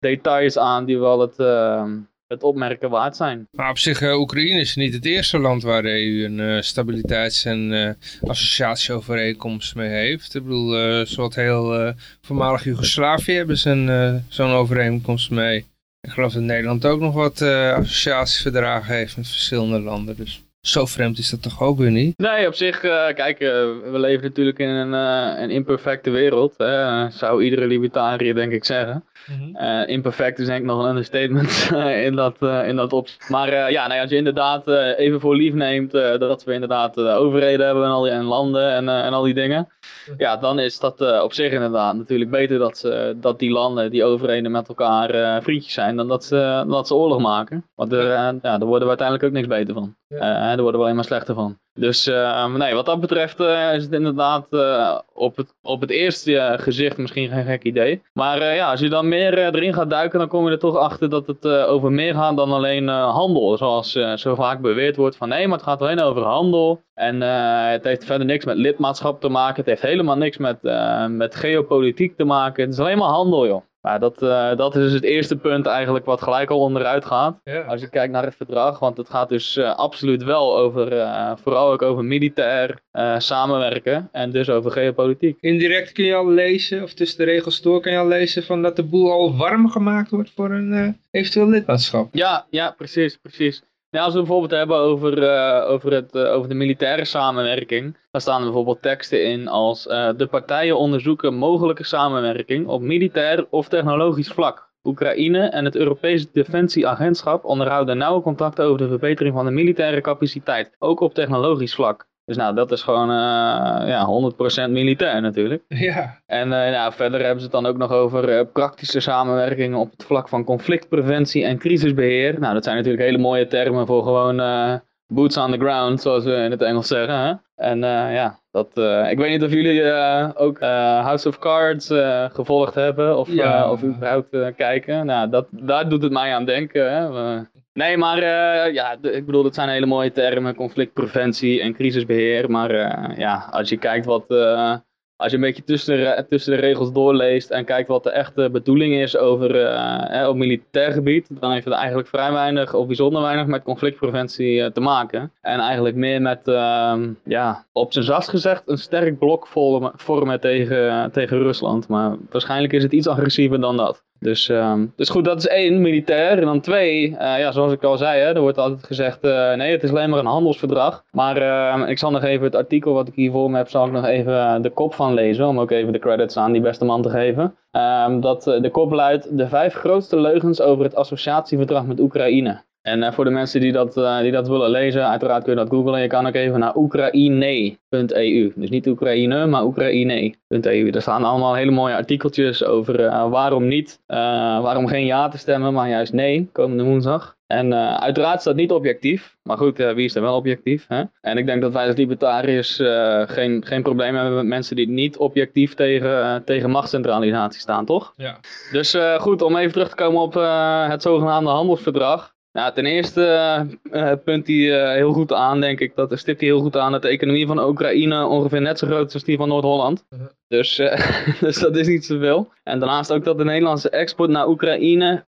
details aan die wel het, eh, het opmerken waard zijn. Maar op zich, eh, Oekraïne is niet het eerste land waar de EU een eh, stabiliteits- en eh, associatieovereenkomst mee heeft. Ik bedoel, zoals heel voormalig Joegoslavië hebben ze zo'n overeenkomst mee. Ik geloof dat Nederland ook nog wat associatieverdragen heeft met verschillende landen. Dus zo vreemd is dat toch ook weer niet? Nee, op zich, eh, kijk, eh, we leven natuurlijk in een, eh, een imperfecte wereld. Hè, zou iedere libertariër denk ik zeggen. Eh, imperfect is denk ik nog een understatement *laughs* in, dat, eh, in dat opzicht. Maar eh, ja, nou, als je inderdaad eh, even voor lief neemt eh, dat we inderdaad eh, overheden hebben en, al die, en landen en, eh, en al die dingen. Ja, dan is dat eh, op zich inderdaad natuurlijk beter dat, ze, dat die landen, die overheden met elkaar eh, vriendjes zijn, dan dat ze, dat ze oorlog maken. Want er, ja, daar worden we uiteindelijk ook niks beter van. Ja. Eh, daar worden we alleen maar slechter van. Dus eh, nee, wat dat betreft eh, is het inderdaad eh, op, het, op het eerste gezicht misschien geen gek idee. Maar ja, als je dan meer erin gaat duiken, dan kom je er toch achter dat het over meer gaat dan alleen handel. Zoals zo vaak beweerd wordt van nee, maar het gaat alleen over handel. En het heeft verder niks met lidmaatschap te maken. Het heeft helemaal niks met, met geopolitiek te maken. Het is alleen maar handel, joh. Maar dat, eh, dat is dus het eerste punt eigenlijk wat gelijk al onderuit gaat. Ja. Als je kijkt naar het verdrag, want het gaat dus eh, absoluut wel over, eh, vooral ook over militair samenwerken en dus over geopolitiek. Indirect kun je al lezen, of tussen de regels door kun je al lezen van dat de boel al warm gemaakt wordt voor een eventueel lidmaatschap. Ja, ja, precies, precies. Ja, als we het bijvoorbeeld hebben over, eh, over, het, eh, over de militaire samenwerking, dan staan er bijvoorbeeld teksten in als eh, de partijen onderzoeken mogelijke samenwerking op militair of technologisch vlak. Oekraïne en het Europese Defensieagentschap onderhouden nauwe contacten over de verbetering van de militaire capaciteit, ook op technologisch vlak. Dus nou, dat is gewoon eh, ja, 100% militair natuurlijk. *laughs* Ja, En eh, nou, verder hebben ze het dan ook nog over eh, praktische samenwerking op het vlak van conflictpreventie en crisisbeheer. Nou, dat zijn natuurlijk hele mooie termen voor gewoon boots on the ground, zoals we in het Engels zeggen. Hè? En ja, dat, ik weet niet of jullie ook House of Cards gevolgd hebben of, Ja. of überhaupt kijken. Nou, dat, daar doet het mij aan denken. Hè? Nee, maar eh, ja, ik bedoel, dat zijn hele mooie termen, conflictpreventie en crisisbeheer. Maar eh, ja, als je kijkt wat, eh, als je een beetje tussen de, tussen de regels doorleest en kijkt wat de echte bedoeling is over eh, op militair gebied, dan heeft het eigenlijk vrij weinig of bijzonder weinig met conflictpreventie te maken. En eigenlijk meer met, ehm, ja, op zijn zachtst gezegd, een sterk blok vormen, vormen tegen, tegen Rusland. Maar waarschijnlijk is het iets agressiever dan dat. Dus, ehm, dus goed, dat is één, militair. En dan twee, eh, ja, zoals ik al zei, hè, er wordt altijd gezegd, eh, nee, het is alleen maar een handelsverdrag. Maar ehm, ik zal nog even het artikel wat ik hier voor me heb, zal ik nog even eh, de kop van lezen, om ook even de credits aan die beste man te geven. Ehm, dat, de kop luidt, de vijf grootste leugens over het associatieverdrag met Oekraïne. En eh, voor de mensen die dat, eh, die dat willen lezen, uiteraard kun je dat googlen. Je kan ook even naar oekraïne.eu. Dus niet Oekraïne, maar oekraïne.eu. Daar staan allemaal hele mooie artikeltjes over eh, waarom niet, waarom geen ja te stemmen, maar juist nee, komende woensdag. En uiteraard is dat niet objectief. Maar goed, wie is er wel objectief? Hè? En ik denk dat wij als libertariërs geen, geen probleem hebben met mensen die niet objectief tegen, tegen machtscentralisatie staan, toch? Ja. Dus goed, om even terug te komen op het zogenaamde handelsverdrag. Nou, ten eerste eh, eh, punt hij eh, heel goed aan, denk ik. Dat stipt hij heel goed aan dat de economie van Oekraïne ongeveer net zo groot is als die van Noord-Holland. Dus, *laughs* dus dat is niet zoveel. En daarnaast ook dat de Nederlandse export naar Oekraïne 0,179%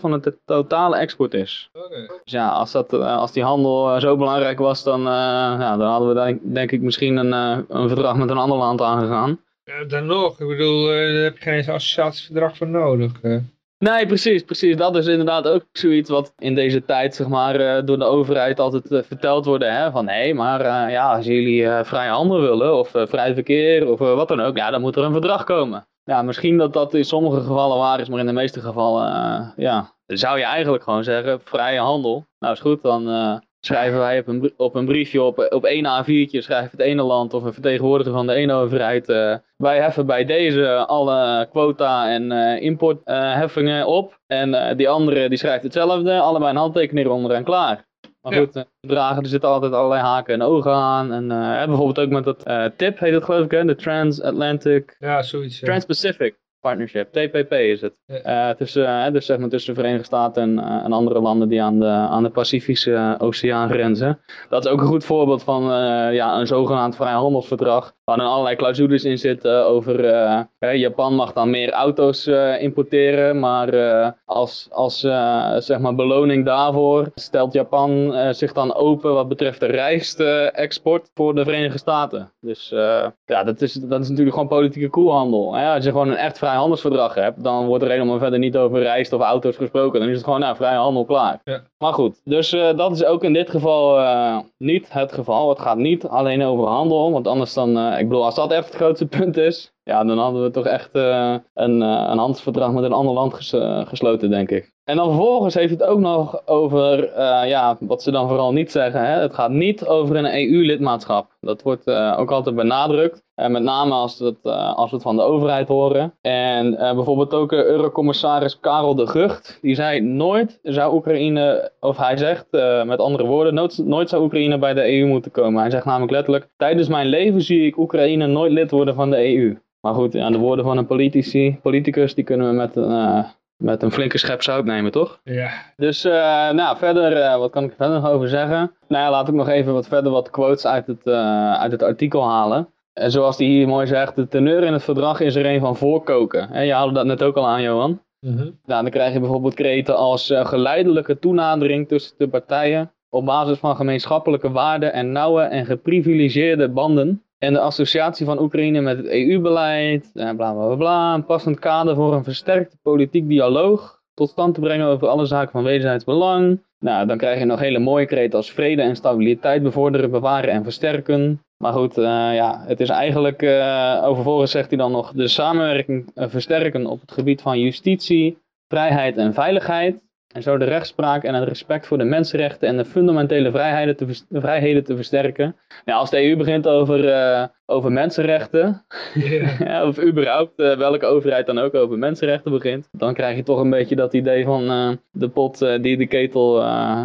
van de totale export is. Dus ja, als, dat, als die handel zo belangrijk was, dan, ja, dan hadden we denk, denk ik misschien een, een verdrag met een ander land aangegaan. Ja, dan nog, ik bedoel, daar heb je geen eens associatieverdrag voor nodig. Nee, precies, precies. Dat is inderdaad ook zoiets wat in deze tijd, zeg maar, eh, door de overheid altijd eh, verteld wordt. Van, hé, maar eh, ja, als jullie vrije handel willen, of vrij verkeer, of wat dan ook, ja, dan moet er een verdrag komen. Ja, misschien dat dat in sommige gevallen waar is, maar in de meeste gevallen, ja, zou je eigenlijk gewoon zeggen, vrije handel. Nou, is goed, dan schrijven wij op een, op een briefje, op, op één A4'tje, schrijft het ene land of een vertegenwoordiger van de ene overheid, eh, wij heffen bij deze alle quota en eh, importheffingen op. En eh, die andere die schrijft hetzelfde, allebei een handtekening eronder en klaar. Maar Ja. goed, verdragen, er zitten altijd allerlei haken en ogen aan. En bijvoorbeeld ook met dat TIP heet het geloof ik, hè? de Transatlantic Ja, zoiets. ja. Trans-Pacific Partnership, TPP is het. Ja. Eh, tussen, dus zeg maar tussen de Verenigde Staten en, eh, en andere landen die aan de, aan de Pacifische eh, Oceaan grenzen. Dat is ook een goed voorbeeld van eh, ja, een zogenaamd vrijhandelsverdrag. Waar dan allerlei clausules in zitten over eh, Japan mag dan meer auto's eh, importeren. Maar eh, als, als eh, zeg maar beloning daarvoor stelt Japan zich dan open wat betreft de rijstexport voor de Verenigde Staten. Dus ja, dat is, dat is natuurlijk gewoon politieke koelhandel. Hè? Als je gewoon een echt vrijhandelsverdrag hebt, dan wordt er helemaal verder niet over rijst of auto's gesproken. Dan is het gewoon nou, vrije handel klaar. Ja. Maar goed, dus dat is ook in dit geval niet het geval. Het gaat niet alleen over handel, want anders dan, ik bedoel, als dat echt het grootste punt is, ja, dan hadden we toch echt eh, een, eh, een handelsverdrag met een ander land eh, gesloten, denk ik. En dan vervolgens heeft het ook nog over, ja, wat ze dan vooral niet zeggen, hè? het gaat niet over een EU-lidmaatschap. Dat wordt ook altijd benadrukt. Eh, met name als, als we het van de overheid horen. En bijvoorbeeld ook Eurocommissaris Karel de Gucht. Die zei nooit zou Oekraïne, of hij zegt met andere woorden, nooit, nooit zou Oekraïne bij de EU moeten komen. Hij zegt namelijk letterlijk, tijdens mijn leven zie ik Oekraïne nooit lid worden van de EU. Maar goed, ja, de woorden van een politici, politicus, die kunnen we met, een, eh, met een flinke schep zout nemen, toch? Ja. Dus eh, nou, verder, eh, wat kan ik er verder nog over zeggen? Nou ja, laat ik nog even wat verder wat quotes uit het, uit het artikel halen. En zoals die hier mooi zegt, de teneur in het verdrag is er een van voorkoken. Hè, je haalde dat net ook al aan, Johan. Mhm. Nou, dan krijg je bijvoorbeeld kreten als geleidelijke toenadering tussen de partijen op basis van gemeenschappelijke waarden en nauwe en geprivilegeerde banden. En de associatie van Oekraïne met het EU-beleid, en bla bla bla. Een passend kader voor een versterkte politiek dialoog tot stand te brengen over alle zaken van wederzijds belang. Nou, dan krijg je nog hele mooie kreten als vrede en stabiliteit bevorderen, bewaren en versterken. Maar goed, eh, ja, het is eigenlijk, eh overvolgens zegt hij dan nog, de samenwerking eh, versterken op het gebied van justitie, vrijheid en veiligheid. En zo de rechtspraak en het respect voor de mensenrechten en de fundamentele vrijheden te, vrijheden te versterken. Ja, als de EU begint over, eh, over mensenrechten, Ja. *laughs* ja, of überhaupt eh, welke overheid dan ook over mensenrechten begint, dan krijg je toch een beetje dat idee van eh, de pot die de ketel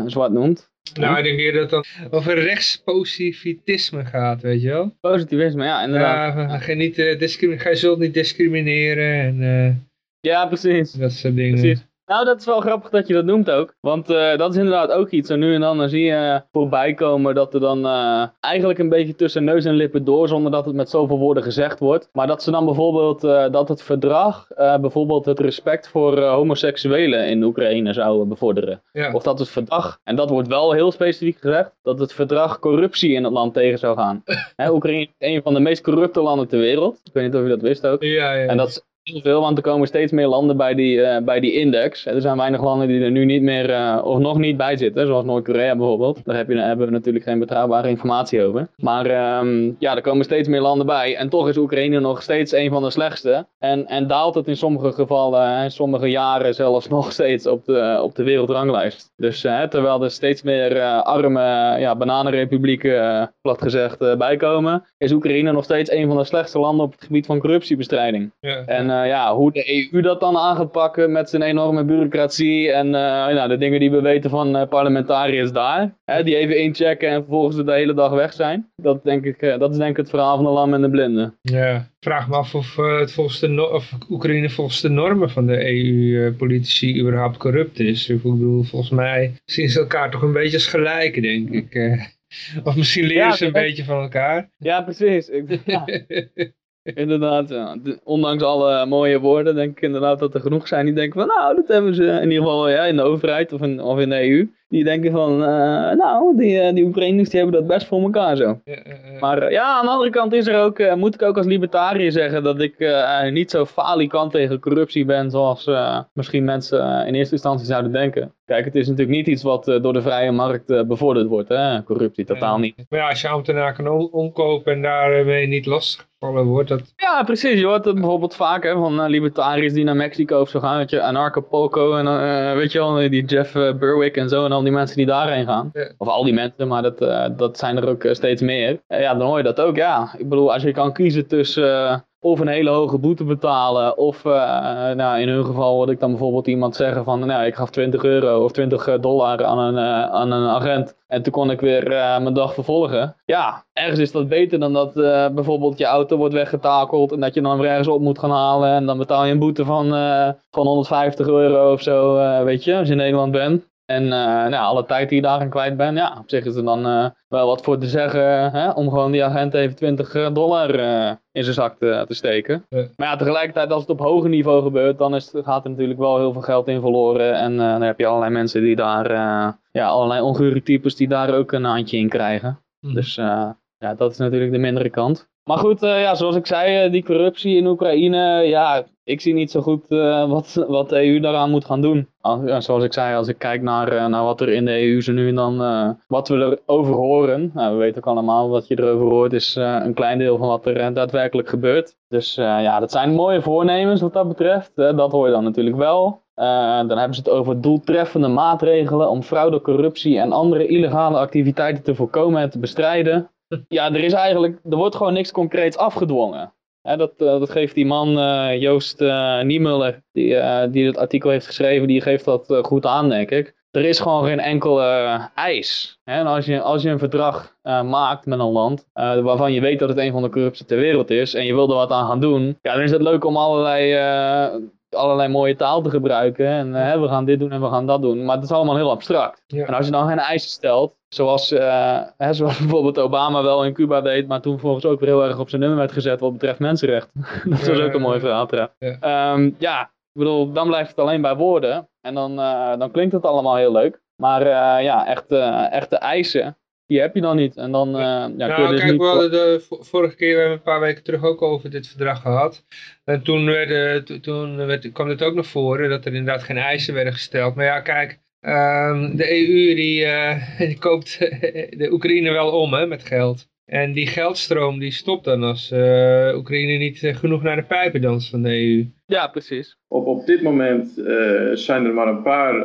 zwart noemt. Nou, ik denk eerder dat het over rechtspositivisme gaat, weet je wel? Positivisme, ja, inderdaad. Ja, van, ga je, niet, discrimi- ga je zult niet discrimineren en Ja, precies. dat soort dingen. Precies. Nou, dat is wel grappig dat je dat noemt ook. Want eh, dat is inderdaad ook iets. En nu en dan, dan zie je voorbij komen dat er dan eh, eigenlijk een beetje tussen neus en lippen door, zonder dat het met zoveel woorden gezegd wordt. Maar dat ze dan bijvoorbeeld, eh, dat het verdrag bijvoorbeeld het respect voor homoseksuelen in Oekraïne zou bevorderen. Ja. Of dat het verdrag, en dat wordt wel heel specifiek gezegd, dat het verdrag corruptie in het land tegen zou gaan. *laughs* Hè, Oekraïne is een van de meest corrupte landen ter wereld. Ik weet niet of je dat wist ook. Ja, ja. En dat, heel veel, want er komen steeds meer landen bij die, uh, bij die index. Er zijn weinig landen die er nu niet meer, uh, of nog niet bij zitten, zoals Noord-Korea bijvoorbeeld. Daar heb je, hebben we natuurlijk geen betrouwbare informatie over. Maar um, ja, er komen steeds meer landen bij. En toch is Oekraïne nog steeds een van de slechtste. En, en daalt het in sommige gevallen, in sommige jaren zelfs *laughs* nog steeds op de, op de wereldranglijst. Dus uh, terwijl er steeds meer arme ja, bananenrepublieken, plat gezegd, bijkomen, is Oekraïne nog steeds een van de slechtste landen op het gebied van corruptiebestrijding. Ja. En uh, ja, hoe de EU dat dan aan gaat pakken met zijn enorme bureaucratie en uh, nou, de dingen die we weten van uh, parlementariërs daar, hè, die even inchecken en vervolgens de hele dag weg zijn. Dat, denk ik, dat is denk ik het verhaal van de lam en de blinde. Ja, vraag me af of, het volgens de no of Oekraïne volgens de normen van de EU-politici überhaupt corrupt is. Ik bedoel, volgens mij zien ze elkaar toch een beetje als gelijken, denk ik. Of misschien leren ze een beetje van elkaar. Ja, precies. Ik, *laughs* ja. *laughs* Inderdaad, ja. ondanks alle mooie woorden denk ik inderdaad dat er genoeg zijn die denken van nou, dat hebben ze in ieder geval ja, in de overheid of in, of in de EU. Die denken van, uh, nou, die, uh, die Oekraïners die hebben dat best voor elkaar zo. Ja, uh, maar ja, aan de andere kant is er ook, moet ik ook als libertariër zeggen dat ik niet zo falikant tegen corruptie ben zoals misschien mensen in eerste instantie zouden denken. Kijk, het is natuurlijk niet iets wat door de vrije markt bevorderd wordt, hè? corruptie, totaal niet. Maar ja, als je ambtenaar kan omkopen en daarmee niet lastiggevallen wordt, dat... Ja, precies. Je hoort het bijvoorbeeld vaak hè, van libertariërs die naar Mexico of zo gaan, weet je, Anarchapulco en weet je wel, die Jeff Berwick en zo en al die mensen die daarheen gaan. Of al die mensen, maar dat, uh, dat zijn er ook eh, steeds meer. Uh, ja, dan hoor je dat ook, ja. Ik bedoel, als je kan kiezen tussen of een hele hoge boete betalen. Of nou, in hun geval hoorde ik dan bijvoorbeeld iemand zeggen van nou, ik gaf 20 euro of 20 dollar aan een, aan een agent. En toen kon ik weer mijn dag vervolgen. Ja, ergens is dat beter dan dat bijvoorbeeld je auto wordt weggetakeld. En dat je dan weer ergens op moet gaan halen. En dan betaal je een boete van, van 150 euro of zo, weet je, als je in Nederland bent. En uh, nou, alle tijd die je daarin kwijt bent, ja, op zich is er dan uh, wel wat voor te zeggen hè, om gewoon die agent even 20 eh, dollar uh, in zijn zak te, te steken. Ja. Maar ja, tegelijkertijd als het op hoger niveau gebeurt, dan is, gaat er natuurlijk wel heel veel geld in verloren. En dan heb je allerlei mensen die daar, ja, allerlei ongure types die daar ook een handje in krijgen. Mm. Dus ja, dat is natuurlijk de mindere kant. Maar goed, ja, zoals ik zei, die corruptie in Oekraïne, ja, ik zie niet zo goed uh, wat, wat de EU daaraan moet gaan doen. Als, zoals ik zei, als ik kijk naar, naar wat er in de EU zo nu en dan, wat we erover horen. Nou, we weten ook allemaal wat je erover hoort, is een klein deel van wat er daadwerkelijk gebeurt. Dus ja, dat zijn mooie voornemens wat dat betreft. dat hoor je dan natuurlijk wel. dan hebben ze het over doeltreffende maatregelen om fraude, corruptie en andere illegale activiteiten te voorkomen en te bestrijden. Ja, er is eigenlijk, er wordt gewoon niks concreets afgedwongen. Dat, uh, dat geeft die man uh, Joost uh, Niemuller, die, die het artikel heeft geschreven, die geeft dat goed aan, denk ik. Er is gewoon geen enkele eis. En als je, als je een verdrag maakt met een land, waarvan je weet dat het een van de corruptie ter wereld is, en je wil er wat aan gaan doen, ja, dan is het leuk om allerlei allerlei mooie taal te gebruiken. En uh, we gaan dit doen en we gaan dat doen. Maar het is allemaal heel abstract. En als je dan geen eisen stelt, zoals, uh, hè, zoals *laughs* bijvoorbeeld Obama wel in Cuba deed, maar toen vervolgens ook weer heel erg op zijn nummer werd gezet wat betreft mensenrechten. *laughs* dat was ook een mooi verhaal trouwens. Ja. Um, ja, ik bedoel, dan blijft het alleen bij woorden. En dan, uh, dan klinkt het allemaal heel leuk. Maar ja, echt, echte eisen, die heb je dan niet. En dan, uh, ja, nou, kun je dus kijk, niet... we hadden de vorige keer, we hebben een paar weken terug ook over dit verdrag gehad. En toen, werd, toen werd, kwam het ook naar voren dat er inderdaad geen eisen werden gesteld. Maar ja, kijk, um, de EU die, uh, *laughs* die koopt *laughs* de Oekraïne wel om hè, met geld. En die geldstroom die stopt dan als uh, Oekraïne niet genoeg naar de pijpen danst van de EU. Ja, precies. Op, op dit moment zijn er maar een paar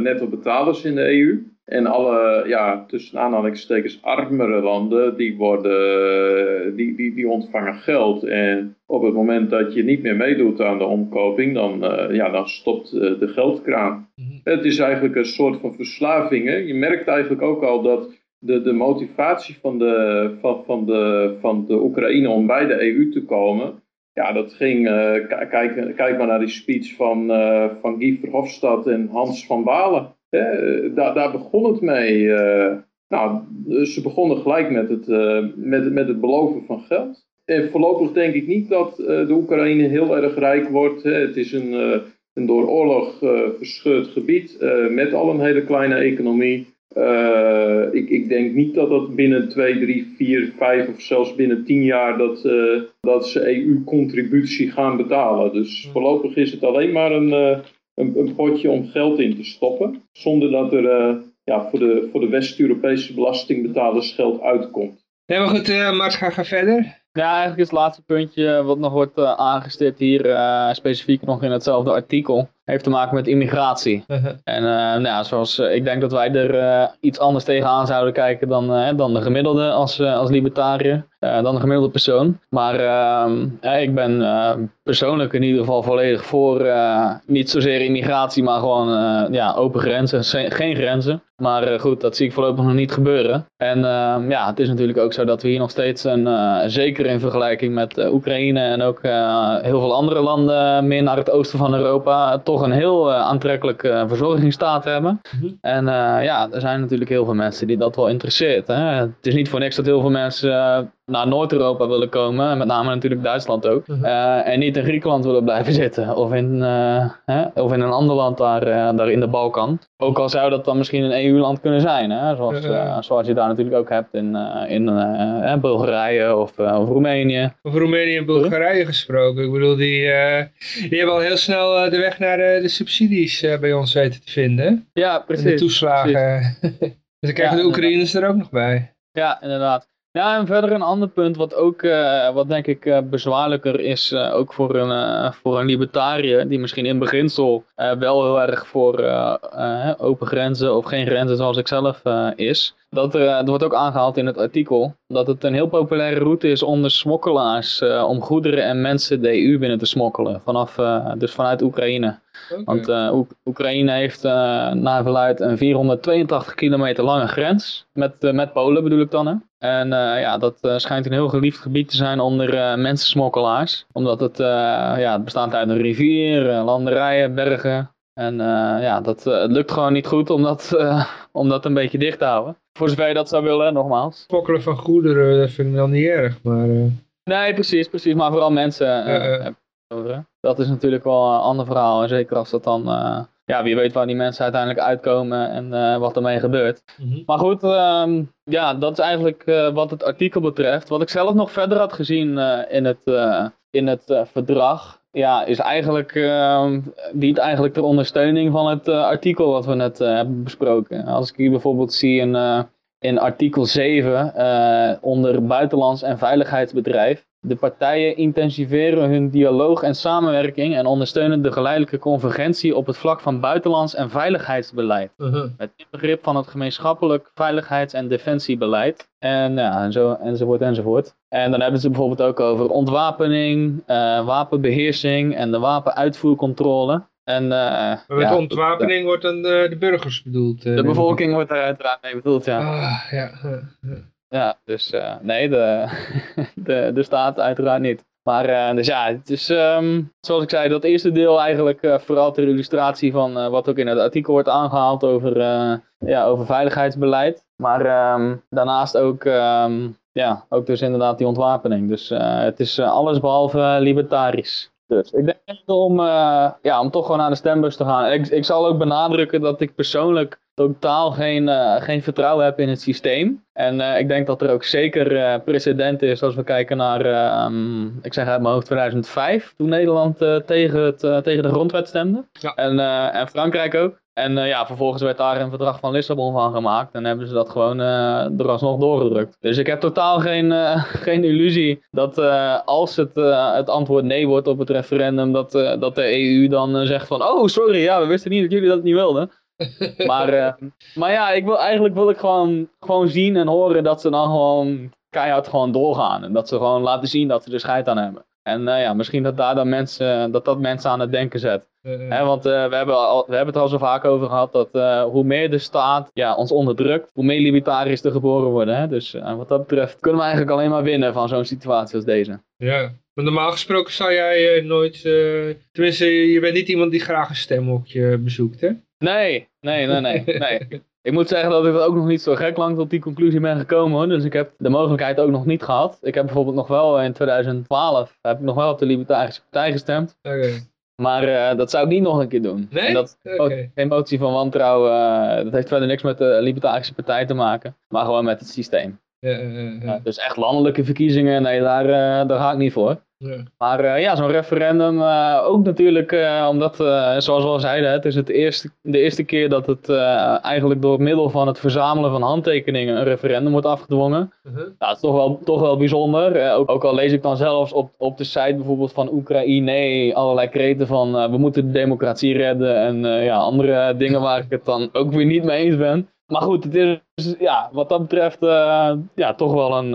netto betalers in de EU. En alle, ja, tussen aanhalingstekens armere landen, die, worden, die, die, die ontvangen geld. En op het moment dat je niet meer meedoet aan de omkoping, dan, uh, ja, dan stopt uh, de geldkraan. Mm Het is eigenlijk een soort van verslaving. Hè? Je merkt eigenlijk ook al dat de, de motivatie van de, van, van, de, van de Oekraïne om bij de EU te komen, ja, dat ging, uh, kijk, kijk maar naar die speech van, van Guy Verhofstadt en Hans van Balen. Eh, daar, daar begon het mee. Eh, nou, ze begonnen gelijk met het, eh, met, met het beloven van geld. En voorlopig denk ik niet dat de Oekraïne heel erg rijk wordt. Hè. Het is een, een door oorlog verscheurd gebied met al een hele kleine economie. Ik, ik, denk niet dat dat binnen 2, 3, 4, 5 of zelfs binnen 10 jaar dat, dat ze EU-contributie gaan betalen. Dus voorlopig is het alleen maar een, een, een, potje om geld in te stoppen. Zonder dat er ja, voor de, voor de West-Europese belastingbetalers geld uitkomt. Ja, maar goed, Mart, ga, ga verder. Ja, eigenlijk is het laatste puntje wat nog wordt aangestipt hier, specifiek nog in hetzelfde artikel heeft te maken met immigratie. *laughs* En uh, nou ja, zoals, uh, ik denk dat wij er uh, iets anders tegenaan zouden kijken dan, dan de gemiddelde als, als libertariër. dan de gemiddelde persoon. Maar ehm, ik ben persoonlijk in ieder geval volledig voor niet zozeer immigratie, maar gewoon ja, open grenzen. Geen grenzen. Maar goed, dat zie ik voorlopig nog niet gebeuren. En ehm, ja, het is natuurlijk ook zo dat we hier nog steeds een, zeker in vergelijking met Oekraïne en ook heel veel andere landen meer naar het oosten van Europa, toch een heel uh, aantrekkelijke verzorgingsstaat hebben. Mhm. En uh, ja, er zijn natuurlijk heel veel mensen die dat wel interesseert. Hè? Het is niet voor niks dat heel veel mensen naar Noord-Europa willen komen. Met name natuurlijk Duitsland ook. Mhm. en niet in Griekenland willen blijven *laughs* zitten. Of in, hè? of in een ander land daar, daar in de Balkan. Ook al zou dat dan misschien een EU-land kunnen zijn. Hè? Zoals, zoals je daar natuurlijk ook hebt in, in Bulgarije of, of Roemenië. Over Roemenië en Bulgarije gesproken. Ik bedoel, die, die hebben al heel snel de weg naar de, de subsidies bij ons weten te vinden. Ja, precies. En de toeslagen. *laughs* dus dan krijgen Ja, de Oekraïners er ook nog bij. Ja, inderdaad. Ja, en verder een ander punt wat ook, uh, wat denk ik uh, bezwaarlijker is, uh, ook voor een, voor een libertariër, die misschien in beginsel wel heel erg voor open grenzen of geen grenzen zoals ik zelf is. Dat, dat wordt ook aangehaald in het artikel, dat het een heel populaire route is onder smokkelaars om goederen en mensen de EU binnen te smokkelen, vanaf, dus vanuit Oekraïne. Okay. Want uh, Oekraïne heeft uh, naar verluid een 482 kilometer lange grens. Met, uh, met Polen bedoel ik dan. Hè? En ja, dat schijnt een heel geliefd gebied te zijn onder mensensmokkelaars. Omdat het, ja, het bestaat uit een rivier, landerijen, bergen. En ja, dat het lukt gewoon niet goed om dat, om dat een beetje dicht te houden. Voor zover je dat zou willen, nogmaals. Smokkelen van goederen, dat vind ik dan niet erg. Maar, Nee, precies, precies. Maar vooral mensen dat is natuurlijk wel een ander verhaal. En zeker als dat dan, uh, ja, wie weet waar die mensen uiteindelijk uitkomen en uh, wat ermee gebeurt. Mm -hmm. Maar goed, um, ja, dat is eigenlijk uh, wat het artikel betreft. Wat ik zelf nog verder had gezien in het, in het verdrag, ja, is eigenlijk, dient eigenlijk ter ondersteuning van het artikel wat we net hebben besproken. Als ik hier bijvoorbeeld zie in, in artikel 7 onder buitenlands en veiligheidsbedrijf. De partijen intensiveren hun dialoog en samenwerking en ondersteunen de geleidelijke convergentie op het vlak van buitenlands en veiligheidsbeleid. Uh -huh. Met inbegrip van het gemeenschappelijk veiligheids- en defensiebeleid. En ja, en zo, enzovoort enzovoort. En dan hebben ze bijvoorbeeld ook over ontwapening, uh, wapenbeheersing en de wapenuitvoercontrole. En, uh, maar met ja, ontwapening wordt dan de, de burgers bedoeld. de bevolking wordt daar uiteraard mee bedoeld, ja. Ah, ja. Ja, dus uh, nee, de, *laughs* de, de staat uiteraard niet. Maar uh, dus ja, het is um, zoals ik zei, dat eerste deel eigenlijk uh, vooral ter illustratie van wat ook in het artikel wordt aangehaald over, ja, over veiligheidsbeleid. Maar um, daarnaast ook, um, ja, ook dus inderdaad die ontwapening. Dus het is alles behalve libertarisch. Dus ik denk om, ja, om toch gewoon naar de stembus te gaan. Ik, ik zal ook benadrukken dat ik persoonlijk totaal geen, uh, geen vertrouwen heb in het systeem. En uh, ik denk dat er ook zeker precedent is als we kijken naar, um, ik zeg uit mijn hoofd 2005, toen Nederland tegen, het, tegen de grondwet stemde. Ja. En, en Frankrijk ook. En ja, vervolgens werd daar een verdrag van Lissabon van gemaakt. En hebben ze dat gewoon er alsnog doorgedrukt. Dus ik heb totaal geen, *laughs* geen illusie dat als het, het antwoord nee wordt op het referendum, dat, dat de EU dan zegt van, oh sorry, ja, we wisten niet dat jullie dat niet wilden. *laughs* maar, uh, maar ja, ik wil, eigenlijk wil ik gewoon, gewoon zien en horen dat ze dan gewoon keihard gewoon doorgaan. En dat ze gewoon laten zien dat ze er scheid aan hebben. En uh, ja, misschien dat daar dan mensen, dat dat mensen aan het denken zet. Uh, He, want we, hebben al, we hebben het al zo vaak over gehad dat hoe meer de staat ja, ons onderdrukt, hoe meer libertariërs er geboren worden. Hè? Dus wat dat betreft kunnen we eigenlijk alleen maar winnen van zo'n situatie als deze. Ja, maar normaal gesproken zou jij nooit, tenminste je bent niet iemand die graag een stemhokje bezoekt hè? Nee, nee, nee, nee. nee. *laughs* Ik moet zeggen dat ik ook nog niet zo gek lang tot die conclusie ben gekomen hoor. Dus ik heb de mogelijkheid ook nog niet gehad. Ik heb bijvoorbeeld nog wel in 2012 heb ik nog wel op de Libertarische Partij gestemd. Okay. Maar eh, dat zou ik niet nog een keer doen. Nee? En dat, Oké. Geen motie van wantrouwen, eh, dat heeft verder niks met de Libertarische Partij te maken. Maar gewoon met het systeem. Ja, ja, ja, dus echt landelijke verkiezingen, nee, daar, eh, daar ga ik niet voor. Ja. Maar eh, ja, zo'n referendum eh, ook natuurlijk, eh, omdat, zoals we al zeiden, het is het eerste, de eerste keer dat het eigenlijk door middel van het verzamelen van handtekeningen een referendum wordt afgedwongen. Uh-huh. Ja, het is toch wel, toch wel bijzonder. Ook, ook al lees ik dan zelfs op, op de site bijvoorbeeld van Oekraïne allerlei kreten van we moeten de democratie redden en ja, andere dingen waar ik het dan ook weer niet mee eens ben. Maar goed, het is ja, wat dat betreft ja, toch wel een,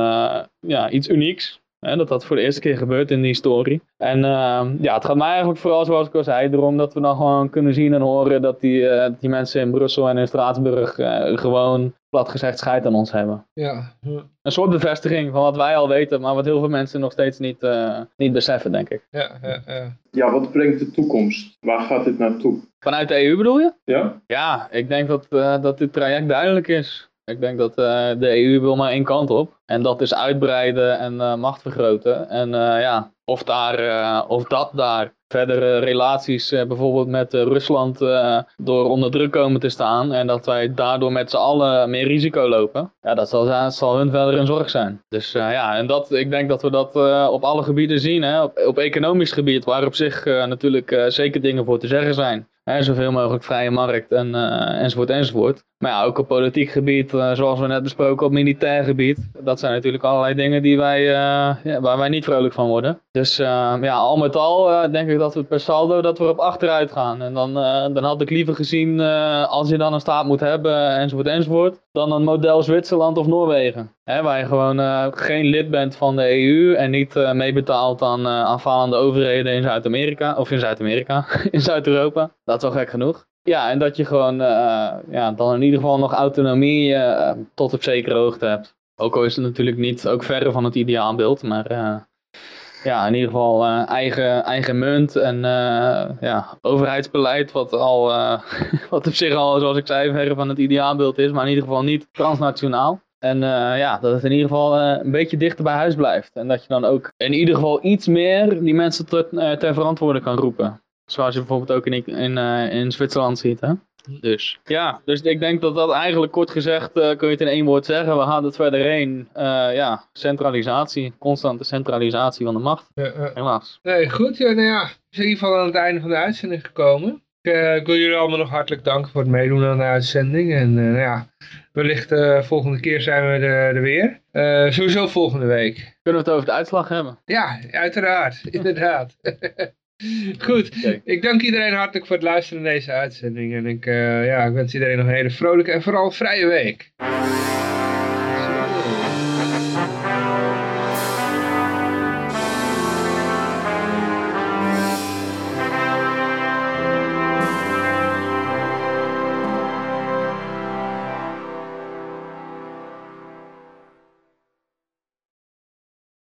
ja, iets unieks. Hè, dat dat voor de eerste keer gebeurt in de historie. En eh, ja, het gaat mij eigenlijk vooral, zoals ik al zei, erom dat we dan gewoon kunnen zien en horen dat die, eh, die mensen in Brussel en in Straatsburg eh, gewoon plat gezegd scheid aan ons hebben. Ja. Een soort bevestiging van wat wij al weten, maar wat heel veel mensen nog steeds niet, eh, niet beseffen, denk ik. Ja, ja, ja. Ja, wat brengt de toekomst? Waar gaat dit naartoe? Vanuit de EU bedoel je? Ja? Ja, ik denk dat, eh, dat dit traject duidelijk is. Ik denk dat eh, de EU wil maar één kant op. En dat is uitbreiden en eh, macht vergroten. En eh, ja, of, daar, of dat daar verdere relaties bijvoorbeeld met Rusland door onder druk komen te staan. En dat wij daardoor met z'n allen meer risico lopen. Ja, dat zal, zal hun verder een zorg zijn. Dus ja, en dat, ik denk dat we dat op alle gebieden zien. Hè? Op, op economisch gebied, waar op zich natuurlijk zeker dingen voor te zeggen zijn. Hè, zoveel mogelijk vrije markt en, enzovoort enzovoort. Maar ja, ook op politiek gebied, eh, zoals we net besproken, op militair gebied. Dat zijn natuurlijk allerlei dingen die wij, eh, ja, waar wij niet vrolijk van worden. Dus eh, ja, al met al denk ik dat we per saldo dat we op achteruit gaan. En dan, dan had ik liever gezien, als je dan een staat moet hebben, enzovoort enzovoort, dan een model Zwitserland of Noorwegen. Hè, waar je gewoon geen lid bent van de EU en niet meebetaalt aan aanvalende overheden in Zuid-Amerika, of in Zuid-Amerika, *laughs* in Zuid-Europa. Dat is wel gek genoeg. Ja, en dat je gewoon eh, ja, dan in ieder geval nog autonomie eh, tot op zekere hoogte hebt. Ook al is het natuurlijk niet, ook verre van het ideaalbeeld, maar eh, ja, in ieder geval eh, eigen, eigen munt en eh, ja, overheidsbeleid, wat, al, eh, *laughs* wat op zich al, zoals ik zei, verre van het ideaalbeeld is, maar in ieder geval niet transnationaal. En eh, ja, dat het in ieder geval eh, een beetje dichter bij huis blijft. En dat je dan ook in ieder geval iets meer die mensen ter, eh, ter verantwoording kan roepen. Zoals je bijvoorbeeld ook in, in, eh, in Zwitserland ziet, hè? Dus ja, dus ik denk dat dat eigenlijk kort gezegd, eh, kun je het in één woord zeggen, we gaan het verder heen. Eh, ja, centralisatie, constante centralisatie van de macht, helaas. Nee, goed. Ja, nou ja, we zijn in ieder geval aan het einde van de uitzending gekomen. Ik, ik wil jullie allemaal nog hartelijk danken voor het meedoen aan de uitzending. En nou ja, wellicht volgende keer zijn we er, er weer. Sowieso volgende week. Kunnen we het over de uitslag hebben? Ja, uiteraard. *laughs* Inderdaad. *laughs* Goed, ik dank iedereen hartelijk voor het luisteren naar deze uitzending. En ik, eh, ja, ik wens iedereen nog een hele vrolijke en vooral vrije week.